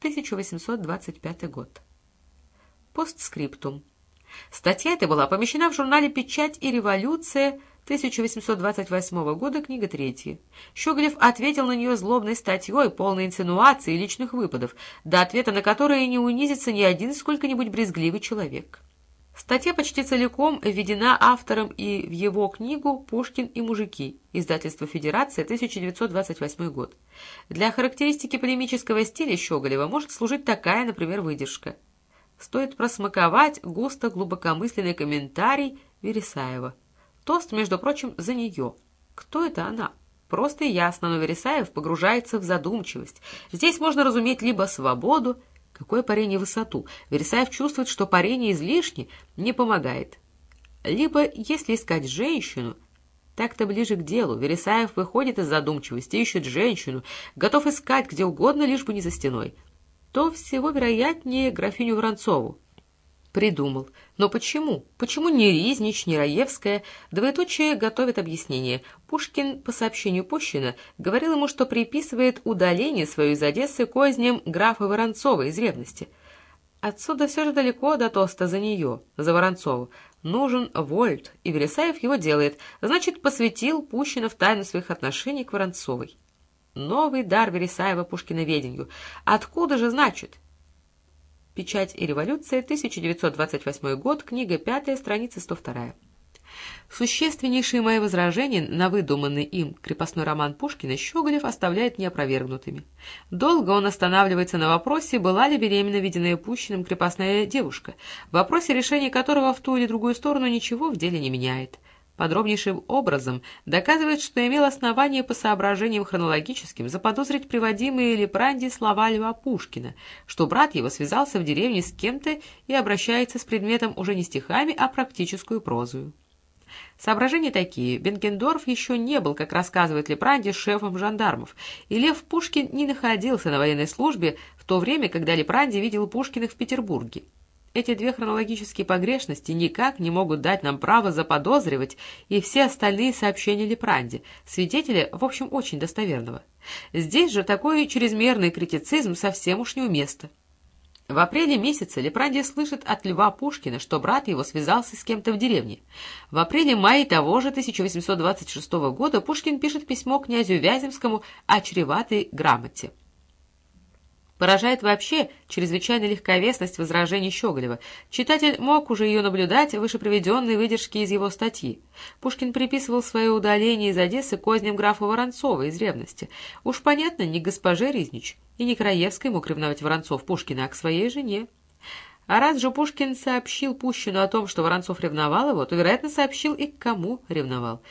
1825 год. Постскриптум. Статья эта была помещена в журнале «Печать и революция» 1828 года, книга третья. Щеголев ответил на нее злобной статьей, полной инсинуаций и личных выпадов, до ответа на которые не унизится ни один сколько-нибудь брезгливый человек. Статья почти целиком введена автором и в его книгу «Пушкин и мужики», издательство «Федерация», 1928 год. Для характеристики полемического стиля Щеголева может служить такая, например, выдержка. Стоит просмаковать густо-глубокомысленный комментарий Вересаева. Тост, между прочим, за нее. Кто это она? Просто и ясно, но Вересаев погружается в задумчивость. Здесь можно разуметь либо свободу, Какое парение в высоту? Вересаев чувствует, что парение излишне, не помогает. Либо, если искать женщину, так-то ближе к делу. Вересаев выходит из задумчивости, ищет женщину, готов искать где угодно, лишь бы не за стеной. То всего вероятнее графиню Воронцову. Придумал. Но почему? Почему ни Ризнич, ни Раевская? Двоеточие готовит объяснение. Пушкин, по сообщению Пущина, говорил ему, что приписывает удаление свое из Одессы козням графа Воронцова из ревности. Отсюда все же далеко до тоста за нее, за Воронцову. Нужен вольт, и Вересаев его делает, значит, посвятил Пущина в тайну своих отношений к Воронцовой. Новый дар Вересаева Пушкиноведению. Откуда же, значит? Печать и революция, 1928 год, книга 5, страница 102. Существеннейшие мои возражения на выдуманный им крепостной роман Пушкина Щеголев оставляет неопровергнутыми. Долго он останавливается на вопросе, была ли беременна виденная Пущиным крепостная девушка, в вопросе решения которого в ту или другую сторону ничего в деле не меняет подробнейшим образом доказывает, что имел основание по соображениям хронологическим заподозрить приводимые Лепранди слова Льва Пушкина, что брат его связался в деревне с кем-то и обращается с предметом уже не стихами, а практическую прозою. Соображения такие. Бенкендорф еще не был, как рассказывает Лепранди, шефом жандармов, и Лев Пушкин не находился на военной службе в то время, когда Лепранди видел Пушкиных в Петербурге. Эти две хронологические погрешности никак не могут дать нам право заподозривать и все остальные сообщения Лепранди, свидетеля, в общем, очень достоверного. Здесь же такой чрезмерный критицизм совсем уж неуместно. В апреле месяце Лепранди слышит от Льва Пушкина, что брат его связался с кем-то в деревне. В апреле-мае того же 1826 года Пушкин пишет письмо князю Вяземскому о чреватой грамоте. Поражает вообще чрезвычайная легковесность возражений Щеголева. Читатель мог уже ее наблюдать в вышеприведенной выдержке из его статьи. Пушкин приписывал свое удаление из Одессы козням графа Воронцова из ревности. Уж понятно, не госпоже Ризнич и не Краевской мог ревновать Воронцов Пушкина, а к своей жене. А раз же Пушкин сообщил Пущину о том, что Воронцов ревновал его, то, вероятно, сообщил и к кому ревновал.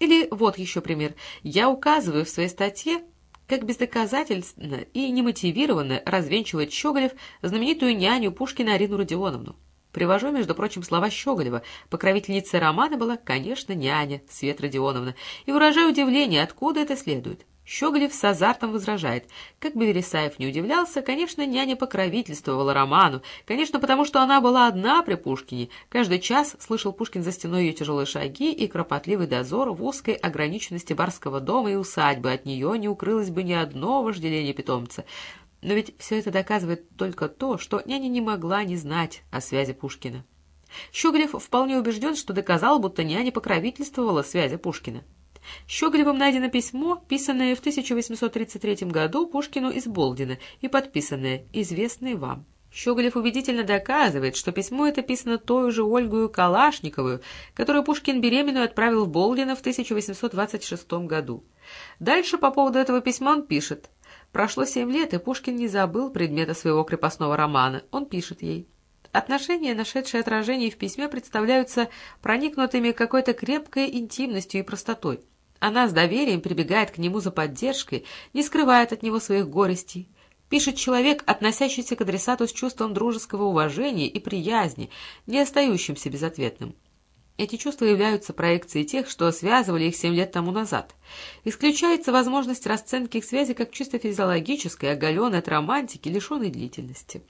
Или вот еще пример. Я указываю в своей статье как бездоказательно и немотивированно развенчивает Щеголев знаменитую няню Пушкина Арину Родионовну. Привожу, между прочим, слова Щеголева. Покровительницей романа была, конечно, няня Свет Родионовна. И выражаю удивление, откуда это следует. Щеголев с азартом возражает. Как бы Вересаев не удивлялся, конечно, няня покровительствовала Роману, конечно, потому что она была одна при Пушкине. Каждый час слышал Пушкин за стеной ее тяжелые шаги и кропотливый дозор в узкой ограниченности барского дома и усадьбы. От нее не укрылось бы ни одно вожделение питомца. Но ведь все это доказывает только то, что няня не могла не знать о связи Пушкина. Щеголев вполне убежден, что доказал, будто няня покровительствовала связи Пушкина. Щеголевым найдено письмо, писанное в 1833 году Пушкину из Болдина и подписанное «Известное вам». Щеголев убедительно доказывает, что письмо это писано той же Ольгою Калашниковую, которую Пушкин беременную отправил в Болдино в 1826 году. Дальше по поводу этого письма он пишет. Прошло семь лет, и Пушкин не забыл предмета своего крепостного романа. Он пишет ей. Отношения, нашедшие отражение в письме, представляются проникнутыми какой-то крепкой интимностью и простотой. Она с доверием прибегает к нему за поддержкой, не скрывает от него своих горестей. Пишет человек, относящийся к адресату с чувством дружеского уважения и приязни, не остающимся безответным. Эти чувства являются проекцией тех, что связывали их семь лет тому назад. Исключается возможность расценки их связи как чисто физиологической, оголенной от романтики, лишенной длительности.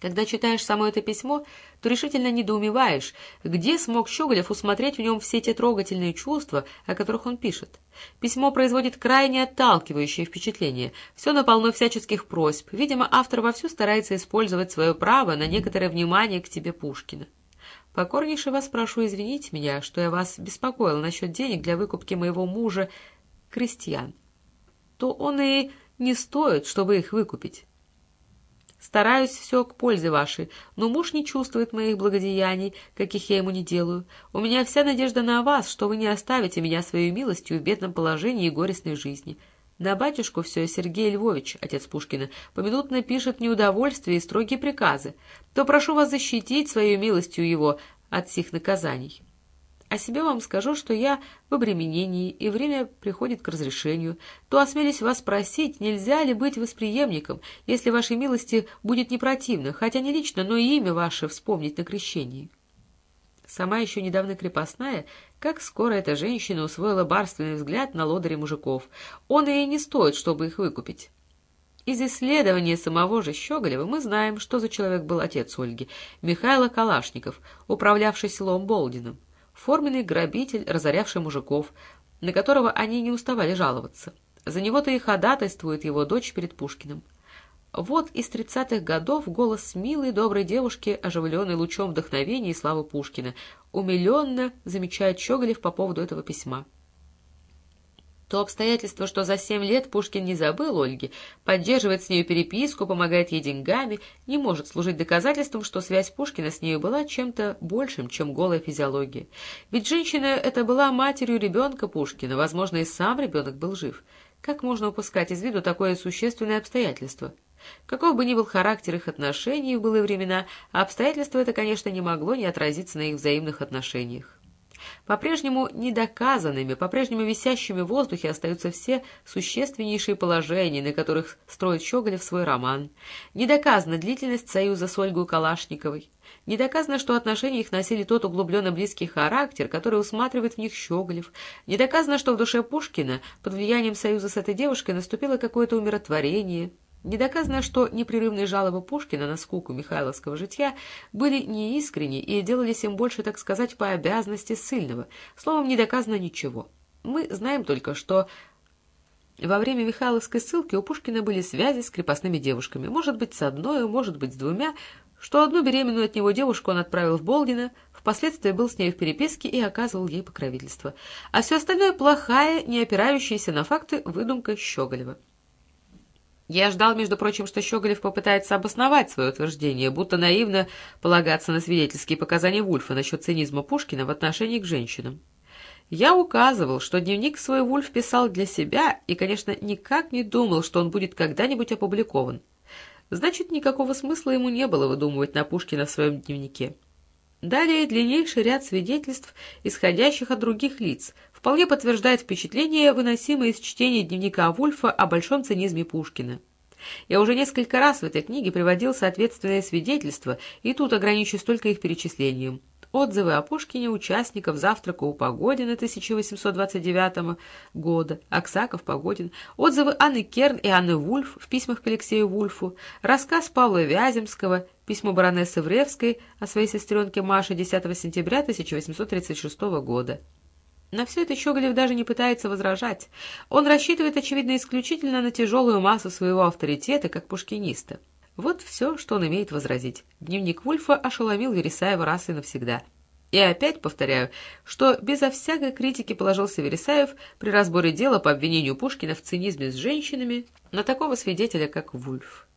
Когда читаешь само это письмо, то решительно недоумеваешь, где смог Щеголев усмотреть в нем все те трогательные чувства, о которых он пишет. Письмо производит крайне отталкивающее впечатление, все наполно всяческих просьб. Видимо, автор вовсю старается использовать свое право на некоторое внимание к тебе Пушкина. Покорнейше вас прошу извинить меня, что я вас беспокоил насчет денег для выкупки моего мужа крестьян. То он и не стоит, чтобы их выкупить. Стараюсь все к пользе вашей, но муж не чувствует моих благодеяний, каких я ему не делаю. У меня вся надежда на вас, что вы не оставите меня своей милостью в бедном положении и горестной жизни. На батюшку все Сергей Львович, отец Пушкина, поминутно пишет неудовольствие и строгие приказы. То прошу вас защитить своей милостью его от сих наказаний. О себе вам скажу, что я в обременении, и время приходит к разрешению. То осмелюсь вас спросить, нельзя ли быть восприемником, если вашей милости будет не противно, хотя не лично, но и имя ваше вспомнить на крещении. Сама еще недавно крепостная, как скоро эта женщина усвоила барственный взгляд на лодыре мужиков. Он ей не стоит, чтобы их выкупить. Из исследования самого же Щеголева мы знаем, что за человек был отец Ольги, Михайло Калашников, управлявший селом Болдином форменный грабитель, разорявший мужиков, на которого они не уставали жаловаться. За него-то и ходатайствует его дочь перед Пушкиным. Вот из тридцатых годов голос милой, доброй девушки, оживленный лучом вдохновения и славы Пушкина, умиленно замечает Щеголев по поводу этого письма. То обстоятельство, что за семь лет Пушкин не забыл Ольги, поддерживает с нею переписку, помогает ей деньгами, не может служить доказательством, что связь Пушкина с нею была чем-то большим, чем голая физиология. Ведь женщина эта была матерью ребенка Пушкина, возможно, и сам ребенок был жив. Как можно упускать из виду такое существенное обстоятельство? Каков бы ни был характер их отношений в былые времена, обстоятельство это, конечно, не могло не отразиться на их взаимных отношениях. По-прежнему недоказанными, по-прежнему висящими в воздухе остаются все существеннейшие положения, на которых строит Щеголев свой роман. Не доказана длительность союза с Ольгой Калашниковой. Не доказано, что отношения их носили тот углубленно близкий характер, который усматривает в них Щеголев. Не доказано, что в душе Пушкина под влиянием союза с этой девушкой наступило какое-то умиротворение. Не доказано, что непрерывные жалобы Пушкина на скуку Михайловского житья были неискренни и делались им больше, так сказать, по обязанности ссыльного. Словом, не доказано ничего. Мы знаем только, что во время Михайловской ссылки у Пушкина были связи с крепостными девушками, может быть, с одной, может быть, с двумя, что одну беременную от него девушку он отправил в Болдино, впоследствии был с ней в переписке и оказывал ей покровительство, а все остальное плохая, не опирающаяся на факты выдумка Щеголева. Я ждал, между прочим, что Щеголев попытается обосновать свое утверждение, будто наивно полагаться на свидетельские показания Вульфа насчет цинизма Пушкина в отношении к женщинам. Я указывал, что дневник свой Вульф писал для себя и, конечно, никак не думал, что он будет когда-нибудь опубликован. Значит, никакого смысла ему не было выдумывать на Пушкина в своем дневнике. Далее длиннейший ряд свидетельств, исходящих от других лиц, вполне подтверждает впечатление, выносимое из чтения дневника Вульфа о большом цинизме Пушкина. Я уже несколько раз в этой книге приводил соответственные свидетельства, и тут ограничусь только их перечислением. Отзывы о Пушкине участников «Завтрака у Погодина» 1829 года, Аксаков, Погодин, отзывы Анны Керн и Анны Вульф в письмах к Алексею Вульфу, рассказ Павла Вяземского, письмо баронессы Вревской о своей сестренке Маше 10 сентября 1836 года. На все это Щеголев даже не пытается возражать. Он рассчитывает, очевидно, исключительно на тяжелую массу своего авторитета, как пушкиниста. Вот все, что он имеет возразить. Дневник Вульфа ошеломил Вересаева раз и навсегда. И опять повторяю, что безо всякой критики положился Вересаев при разборе дела по обвинению Пушкина в цинизме с женщинами на такого свидетеля, как Вульф.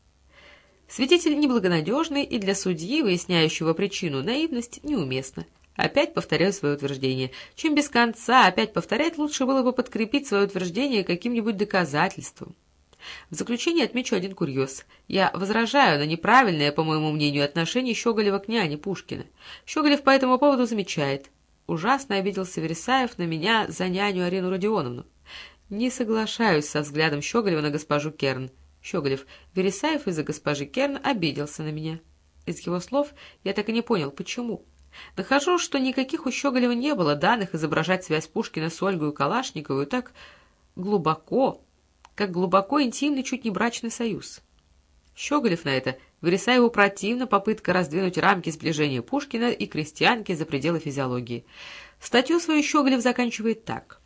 Свидетель неблагонадежный и для судьи, выясняющего причину, наивность неуместна. Опять повторяю свое утверждение. Чем без конца опять повторять, лучше было бы подкрепить свое утверждение каким-нибудь доказательством. В заключение отмечу один курьез. Я возражаю на неправильное, по моему мнению, отношение Щеголева к няне Пушкина. Щеголев по этому поводу замечает. Ужасно обиделся Вересаев на меня за няню Арину Родионовну. Не соглашаюсь со взглядом Щеголева на госпожу Керн. Щеголев. Вересаев из-за госпожи Керн обиделся на меня. Из его слов я так и не понял, почему. Нахожу, что никаких у Щеголева не было данных изображать связь Пушкина с Ольгой Калашниковой так глубоко, как глубоко интимный, чуть не брачный союз. Щеголев на это, Вересаеву противна попытка раздвинуть рамки сближения Пушкина и крестьянки за пределы физиологии. Статью свою Щеголев заканчивает так.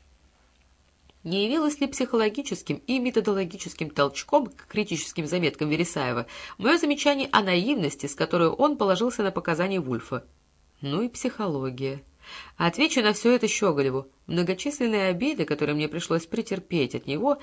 Не явилось ли психологическим и методологическим толчком к критическим заметкам Вересаева мое замечание о наивности, с которой он положился на показания Вульфа? Ну и психология. Отвечу на все это Щеголеву. Многочисленные обиды, которые мне пришлось претерпеть от него,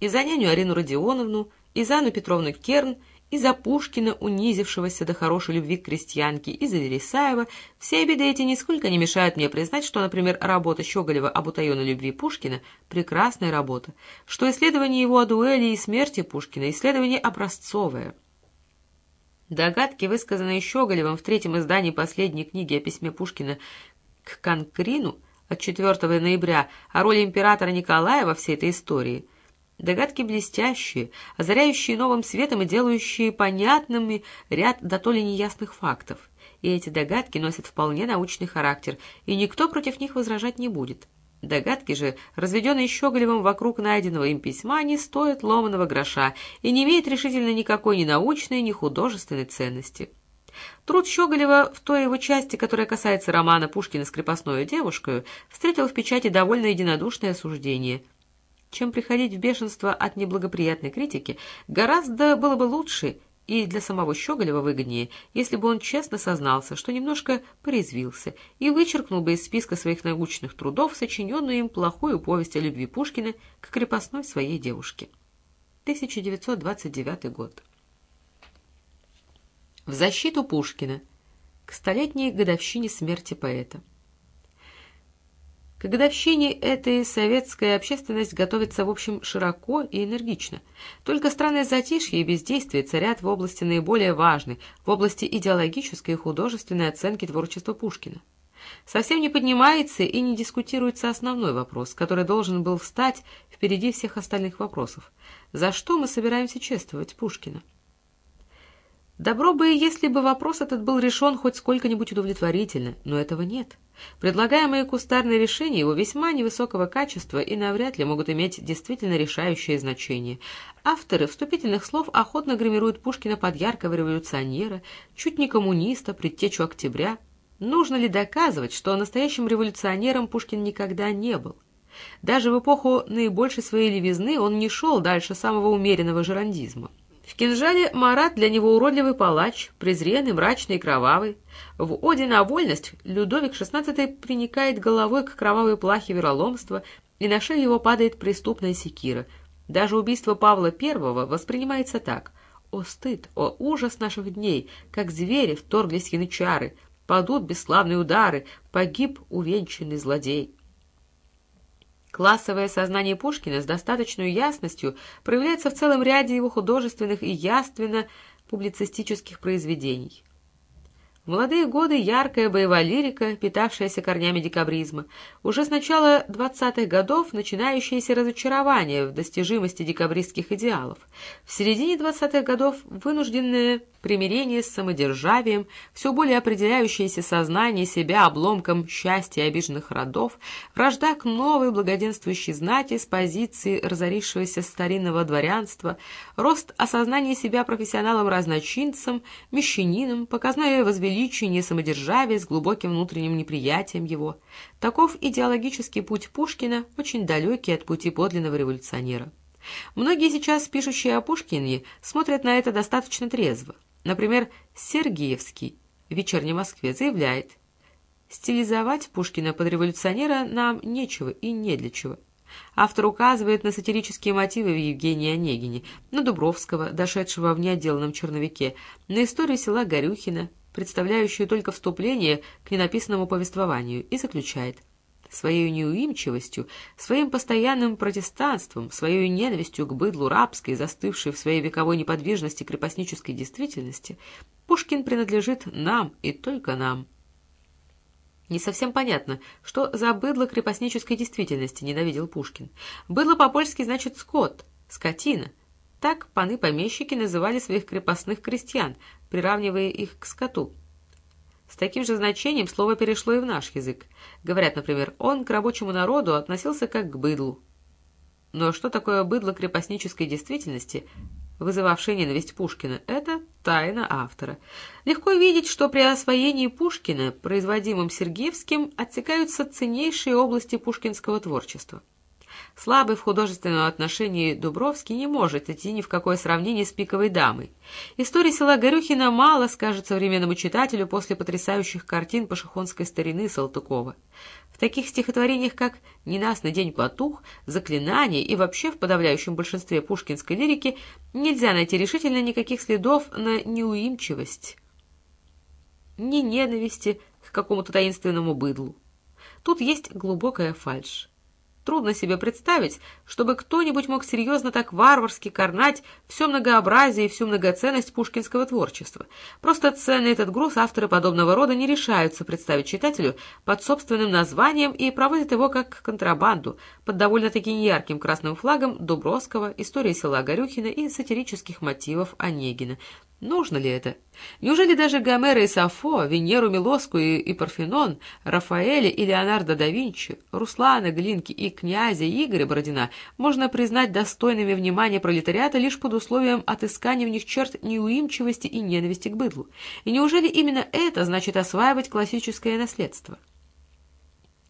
и за няню Арину Родионовну, и за Анну Петровну Керн, и за Пушкина, унизившегося до хорошей любви к крестьянке, и за Вересаева. Все обиды эти нисколько не мешают мне признать, что, например, работа Щеголева об утаенной любви Пушкина – прекрасная работа, что исследование его о дуэли и смерти Пушкина – исследование образцовое. Догадки, высказанные Щеголевым в третьем издании последней книги о письме Пушкина к Конкрину от 4 ноября о роли императора Николая во всей этой истории – Догадки блестящие, озаряющие новым светом и делающие понятными ряд до то ли неясных фактов. И эти догадки носят вполне научный характер, и никто против них возражать не будет. Догадки же, разведенные Щеголевым вокруг найденного им письма, не стоят ломаного гроша и не имеют решительно никакой ни научной, ни художественной ценности. Труд Щеголева в той его части, которая касается романа Пушкина с крепостной девушкой, встретил в печати довольно единодушное осуждение – чем приходить в бешенство от неблагоприятной критики, гораздо было бы лучше и для самого Щеголева выгоднее, если бы он честно сознался, что немножко порезвился, и вычеркнул бы из списка своих научных трудов сочиненную им плохую повесть о любви Пушкина к крепостной своей девушке. 1929 год. В защиту Пушкина. К столетней годовщине смерти поэта. К годовщине этой советская общественность готовится, в общем, широко и энергично. Только странное затишье и бездействие царят в области наиболее важной, в области идеологической и художественной оценки творчества Пушкина. Совсем не поднимается и не дискутируется основной вопрос, который должен был встать впереди всех остальных вопросов. За что мы собираемся чествовать Пушкина? Добро бы, если бы вопрос этот был решен хоть сколько-нибудь удовлетворительно, но этого нет. Предлагаемые кустарные решения его весьма невысокого качества и навряд ли могут иметь действительно решающее значение. Авторы вступительных слов охотно гримируют Пушкина под яркого революционера, чуть не коммуниста, предтечу октября. Нужно ли доказывать, что настоящим революционером Пушкин никогда не был? Даже в эпоху наибольшей своей левизны он не шел дальше самого умеренного жерандизма. В кинжале Марат для него уродливый палач, презренный, мрачный и кровавый. В «Оде на вольность» Людовик XVI приникает головой к кровавой плахе вероломства, и на шею его падает преступная секира. Даже убийство Павла I воспринимается так. «О стыд, о ужас наших дней! Как звери вторглись янычары! Падут бесславные удары! Погиб увенчанный злодей!» Классовое сознание Пушкина с достаточной ясностью проявляется в целом ряде его художественных и яственно-публицистических произведений. В молодые годы яркая боевая лирика, питавшаяся корнями декабризма, уже с начала 20-х годов начинающееся разочарование в достижимости декабристских идеалов, в середине 20-х годов вынужденное примирение с самодержавием, все более определяющееся сознание себя обломком счастья обиженных родов, вражда к новой благоденствующей знати с позиции разорившегося старинного дворянства, рост осознания себя профессионалом-разночинцем, мещанином, показное возвеличение самодержавия с глубоким внутренним неприятием его. Таков идеологический путь Пушкина, очень далекий от пути подлинного революционера. Многие сейчас, пишущие о Пушкине, смотрят на это достаточно трезво. Например, Сергеевский в «Вечерней Москве» заявляет Стилизовать Пушкина под революционера нам нечего и не для чего. Автор указывает на сатирические мотивы в Евгении Онегине, на Дубровского, дошедшего в неотделанном черновике, на историю села Горюхина, представляющую только вступление к ненаписанному повествованию, и заключает своей неуимчивостью, своим постоянным протестанством, своей ненавистью к быдлу рабской, застывшей в своей вековой неподвижности крепостнической действительности, Пушкин принадлежит нам и только нам. Не совсем понятно, что за быдло крепостнической действительности ненавидел Пушкин. Быдло по-польски значит «скот», «скотина». Так паны-помещики называли своих крепостных крестьян, приравнивая их к скоту. С таким же значением слово перешло и в наш язык. Говорят, например, он к рабочему народу относился как к быдлу. Но что такое быдло крепостнической действительности, вызывавшее ненависть Пушкина, это тайна автора. Легко видеть, что при освоении Пушкина, производимым Сергеевским, отсекаются ценнейшие области пушкинского творчества. Слабый в художественном отношении Дубровский не может идти ни в какое сравнение с «Пиковой дамой». История села Горюхина мало скажет современному читателю после потрясающих картин пашихонской старины Салтыкова. В таких стихотворениях, как «Ненастный день потух», «Заклинание» и вообще в подавляющем большинстве пушкинской лирики нельзя найти решительно никаких следов на неуимчивость, ни ненависти к какому-то таинственному быдлу. Тут есть глубокая фальшь. Трудно себе представить, чтобы кто-нибудь мог серьезно так варварски карнать все многообразие и всю многоценность пушкинского творчества. Просто ценный этот груз авторы подобного рода не решаются представить читателю под собственным названием и проводят его как контрабанду, под довольно-таки неярким красным флагом Дубровского, истории села Горюхина и сатирических мотивов Онегина, Нужно ли это? Неужели даже Гомера и Сафо, Венеру Милоскую и Парфенон, Рафаэля и Леонардо да Винчи, Руслана Глинки и князя Игоря Бородина можно признать достойными внимания пролетариата лишь под условием отыскания в них черт неуимчивости и ненависти к быдлу? И неужели именно это значит осваивать классическое наследство?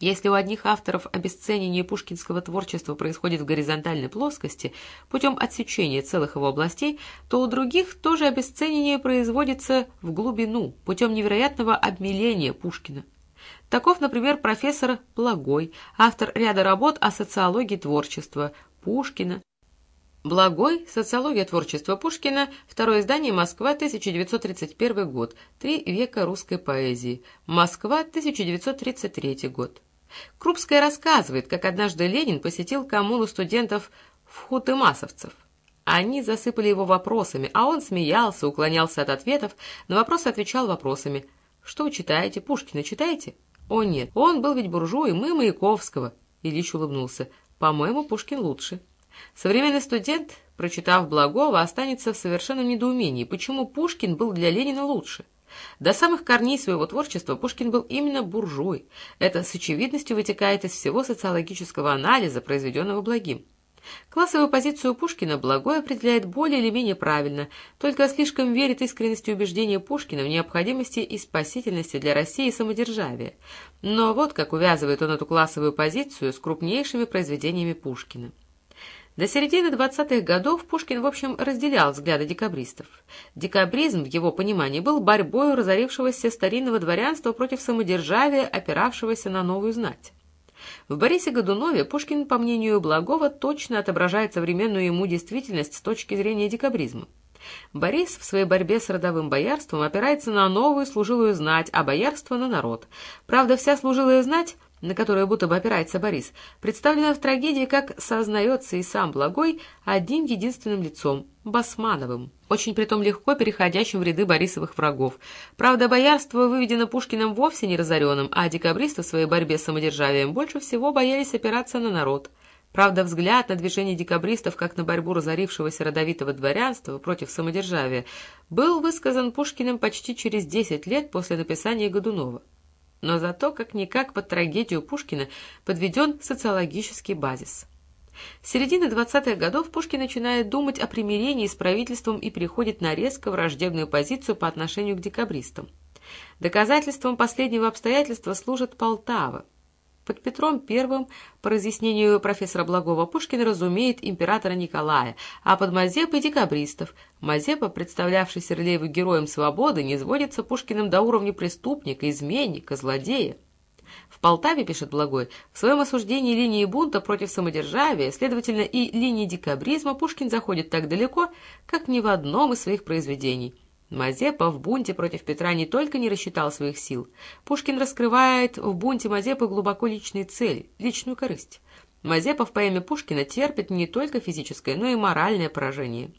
Если у одних авторов обесценивание пушкинского творчества происходит в горизонтальной плоскости путем отсечения целых его областей, то у других тоже обесценивание производится в глубину путем невероятного обмеления Пушкина. Таков, например, профессор Благой, автор ряда работ о социологии творчества Пушкина. Благой. Социология творчества Пушкина. Второе издание. Москва. 1931 год. Три века русской поэзии. Москва. 1933 год. Крупская рассказывает, как однажды Ленин посетил коммуну студентов в хутымасовцев. Они засыпали его вопросами, а он смеялся, уклонялся от ответов, на вопросы отвечал вопросами. «Что вы читаете? Пушкина читаете?» «О, нет, он был ведь буржуй, мы Маяковского». Ильич улыбнулся. «По-моему, Пушкин лучше». Современный студент, прочитав Благова, останется в совершенном недоумении, почему Пушкин был для Ленина лучше. До самых корней своего творчества Пушкин был именно буржуй. Это с очевидностью вытекает из всего социологического анализа, произведенного Благим. Классовую позицию Пушкина Благой определяет более или менее правильно, только слишком верит искренности убеждения Пушкина в необходимости и спасительности для России самодержавия. Но вот как увязывает он эту классовую позицию с крупнейшими произведениями Пушкина. До середины 20-х годов Пушкин, в общем, разделял взгляды декабристов. Декабризм, в его понимании, был борьбой разорившегося старинного дворянства против самодержавия, опиравшегося на новую знать. В Борисе Годунове Пушкин, по мнению Благова, точно отображает современную ему действительность с точки зрения декабризма. Борис в своей борьбе с родовым боярством опирается на новую служилую знать, а боярство — на народ. Правда, вся служилая знать на которое будто бы опирается Борис, представлена в трагедии, как сознается и сам Благой, одним единственным лицом — Басмановым, очень притом легко переходящим в ряды Борисовых врагов. Правда, боярство выведено Пушкиным вовсе не разоренным, а декабристы в своей борьбе с самодержавием больше всего боялись опираться на народ. Правда, взгляд на движение декабристов как на борьбу разорившегося родовитого дворянства против самодержавия был высказан Пушкиным почти через 10 лет после написания Годунова но зато как-никак под трагедию Пушкина подведен социологический базис. С середины 20-х годов Пушкин начинает думать о примирении с правительством и переходит на резко враждебную позицию по отношению к декабристам. Доказательством последнего обстоятельства служит Полтава. Под Петром I, по разъяснению профессора Благова, Пушкин разумеет императора Николая, а под Мазепой – декабристов. Мазепа, представлявший Серлееву героем свободы, не сводится Пушкиным до уровня преступника, изменника, злодея. В Полтаве, пишет Благой, в своем осуждении линии бунта против самодержавия, следовательно, и линии декабризма Пушкин заходит так далеко, как ни в одном из своих произведений. Мазепа в бунте против Петра не только не рассчитал своих сил, Пушкин раскрывает в бунте Мазепы глубоко личные цели, личную корысть. Мазепа в поэме Пушкина терпит не только физическое, но и моральное поражение.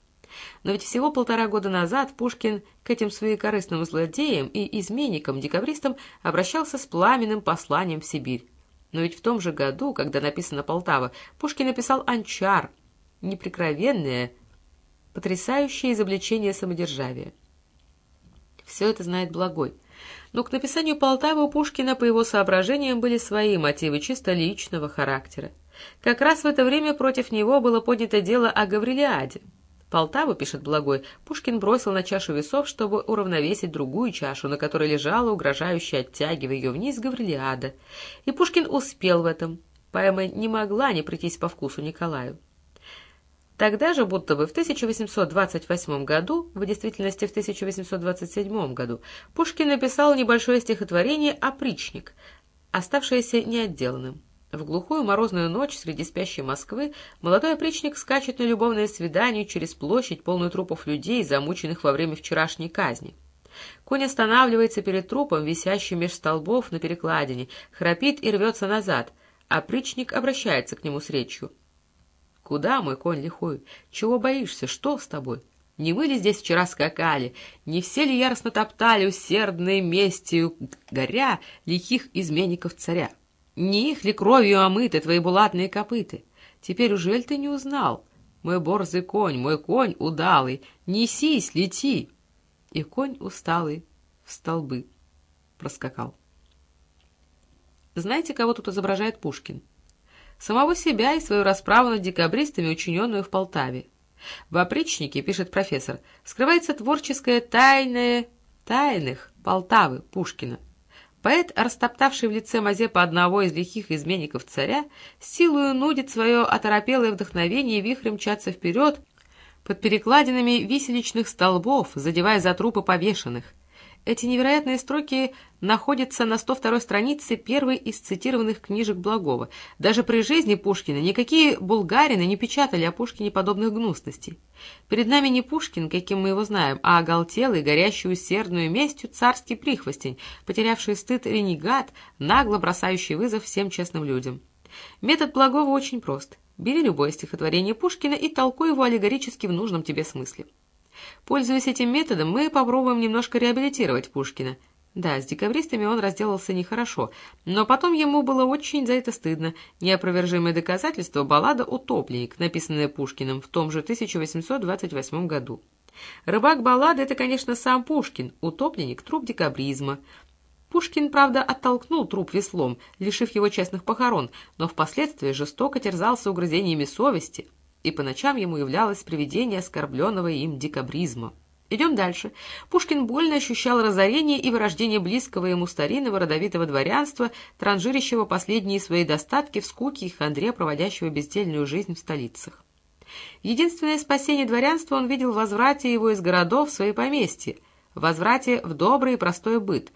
Но ведь всего полтора года назад Пушкин к этим своекорыстным злодеям и изменникам-декабристам обращался с пламенным посланием в Сибирь. Но ведь в том же году, когда написано «Полтава», Пушкин написал «Анчар», неприкровенное, потрясающее изобличение самодержавия. Все это знает Благой. Но к написанию Полтавы у Пушкина, по его соображениям, были свои мотивы чисто личного характера. Как раз в это время против него было поднято дело о Гаврилиаде. Полтаву, пишет Благой, Пушкин бросил на чашу весов, чтобы уравновесить другую чашу, на которой лежала, угрожающе оттягивая ее вниз, Гаврилиада. И Пушкин успел в этом. Поэма не могла не прийтись по вкусу Николаю. Тогда же, будто бы в 1828 году, в действительности в 1827 году, Пушкин написал небольшое стихотворение «Опричник», оставшееся неотделанным. В глухую морозную ночь среди спящей Москвы молодой опричник скачет на любовное свидание через площадь, полную трупов людей, замученных во время вчерашней казни. Конь останавливается перед трупом, висящим меж столбов на перекладине, храпит и рвется назад. Опричник обращается к нему с речью. «Куда, мой конь лихой? Чего боишься? Что с тобой? Не вы ли здесь вчера скакали? Не все ли яростно топтали усердной местью горя лихих изменников царя?» Не их ли кровью омыты твои булатные копыты? Теперь ужель ты не узнал? Мой борзый конь, мой конь удалый, несись, лети!» И конь усталый в столбы проскакал. Знаете, кого тут изображает Пушкин? Самого себя и свою расправу над декабристами, учиненную в Полтаве. В опричнике, пишет профессор, скрывается творческая тайная тайных Полтавы Пушкина. Поэт, растоптавший в лице Мазепа одного из лихих изменников царя, силою нудит свое оторопелое вдохновение вихрем мчаться вперед под перекладинами виселичных столбов, задевая за трупы повешенных. Эти невероятные строки находятся на 102-й странице первой из цитированных книжек Благова. Даже при жизни Пушкина никакие булгарины не печатали о Пушкине подобных гнусностей. Перед нами не Пушкин, каким мы его знаем, а оголтелый, горящий усердную местью царский прихвостень, потерявший стыд ренегат, нагло бросающий вызов всем честным людям. Метод Благова очень прост. Бери любое стихотворение Пушкина и толкуй его аллегорически в нужном тебе смысле. Пользуясь этим методом, мы попробуем немножко реабилитировать Пушкина. Да, с декабристами он разделался нехорошо, но потом ему было очень за это стыдно. Неопровержимое доказательство – баллада «Утопленник», написанная Пушкиным в том же 1828 году. Рыбак баллады – это, конечно, сам Пушкин, утопленник – труп декабризма. Пушкин, правда, оттолкнул труп веслом, лишив его честных похорон, но впоследствии жестоко терзался угрызениями совести – и по ночам ему являлось привидение оскорбленного им декабризма. Идем дальше. Пушкин больно ощущал разорение и вырождение близкого ему старинного родовитого дворянства, транжирящего последние свои достатки в скуке и хандре, проводящего бездельную жизнь в столицах. Единственное спасение дворянства он видел в возврате его из городов в свои поместья, возврате в добрый и простой быт,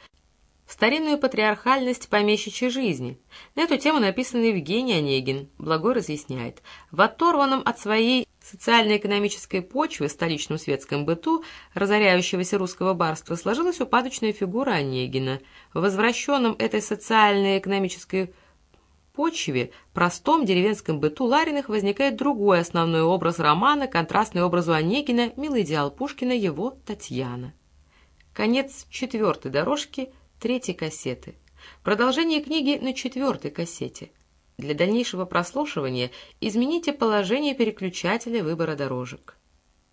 старинную патриархальность помещичьей жизни. На эту тему написан Евгений Онегин. Благой разъясняет. В оторванном от своей социально-экономической почвы столичном светском быту разоряющегося русского барства сложилась упадочная фигура Онегина. В возвращенном этой социально-экономической почве, простом деревенском быту Лариных возникает другой основной образ романа, контрастный образу Онегина, милый идеал Пушкина, его Татьяна. Конец четвертой дорожки – третьей кассеты. Продолжение книги на четвертой кассете. Для дальнейшего прослушивания измените положение переключателя выбора дорожек.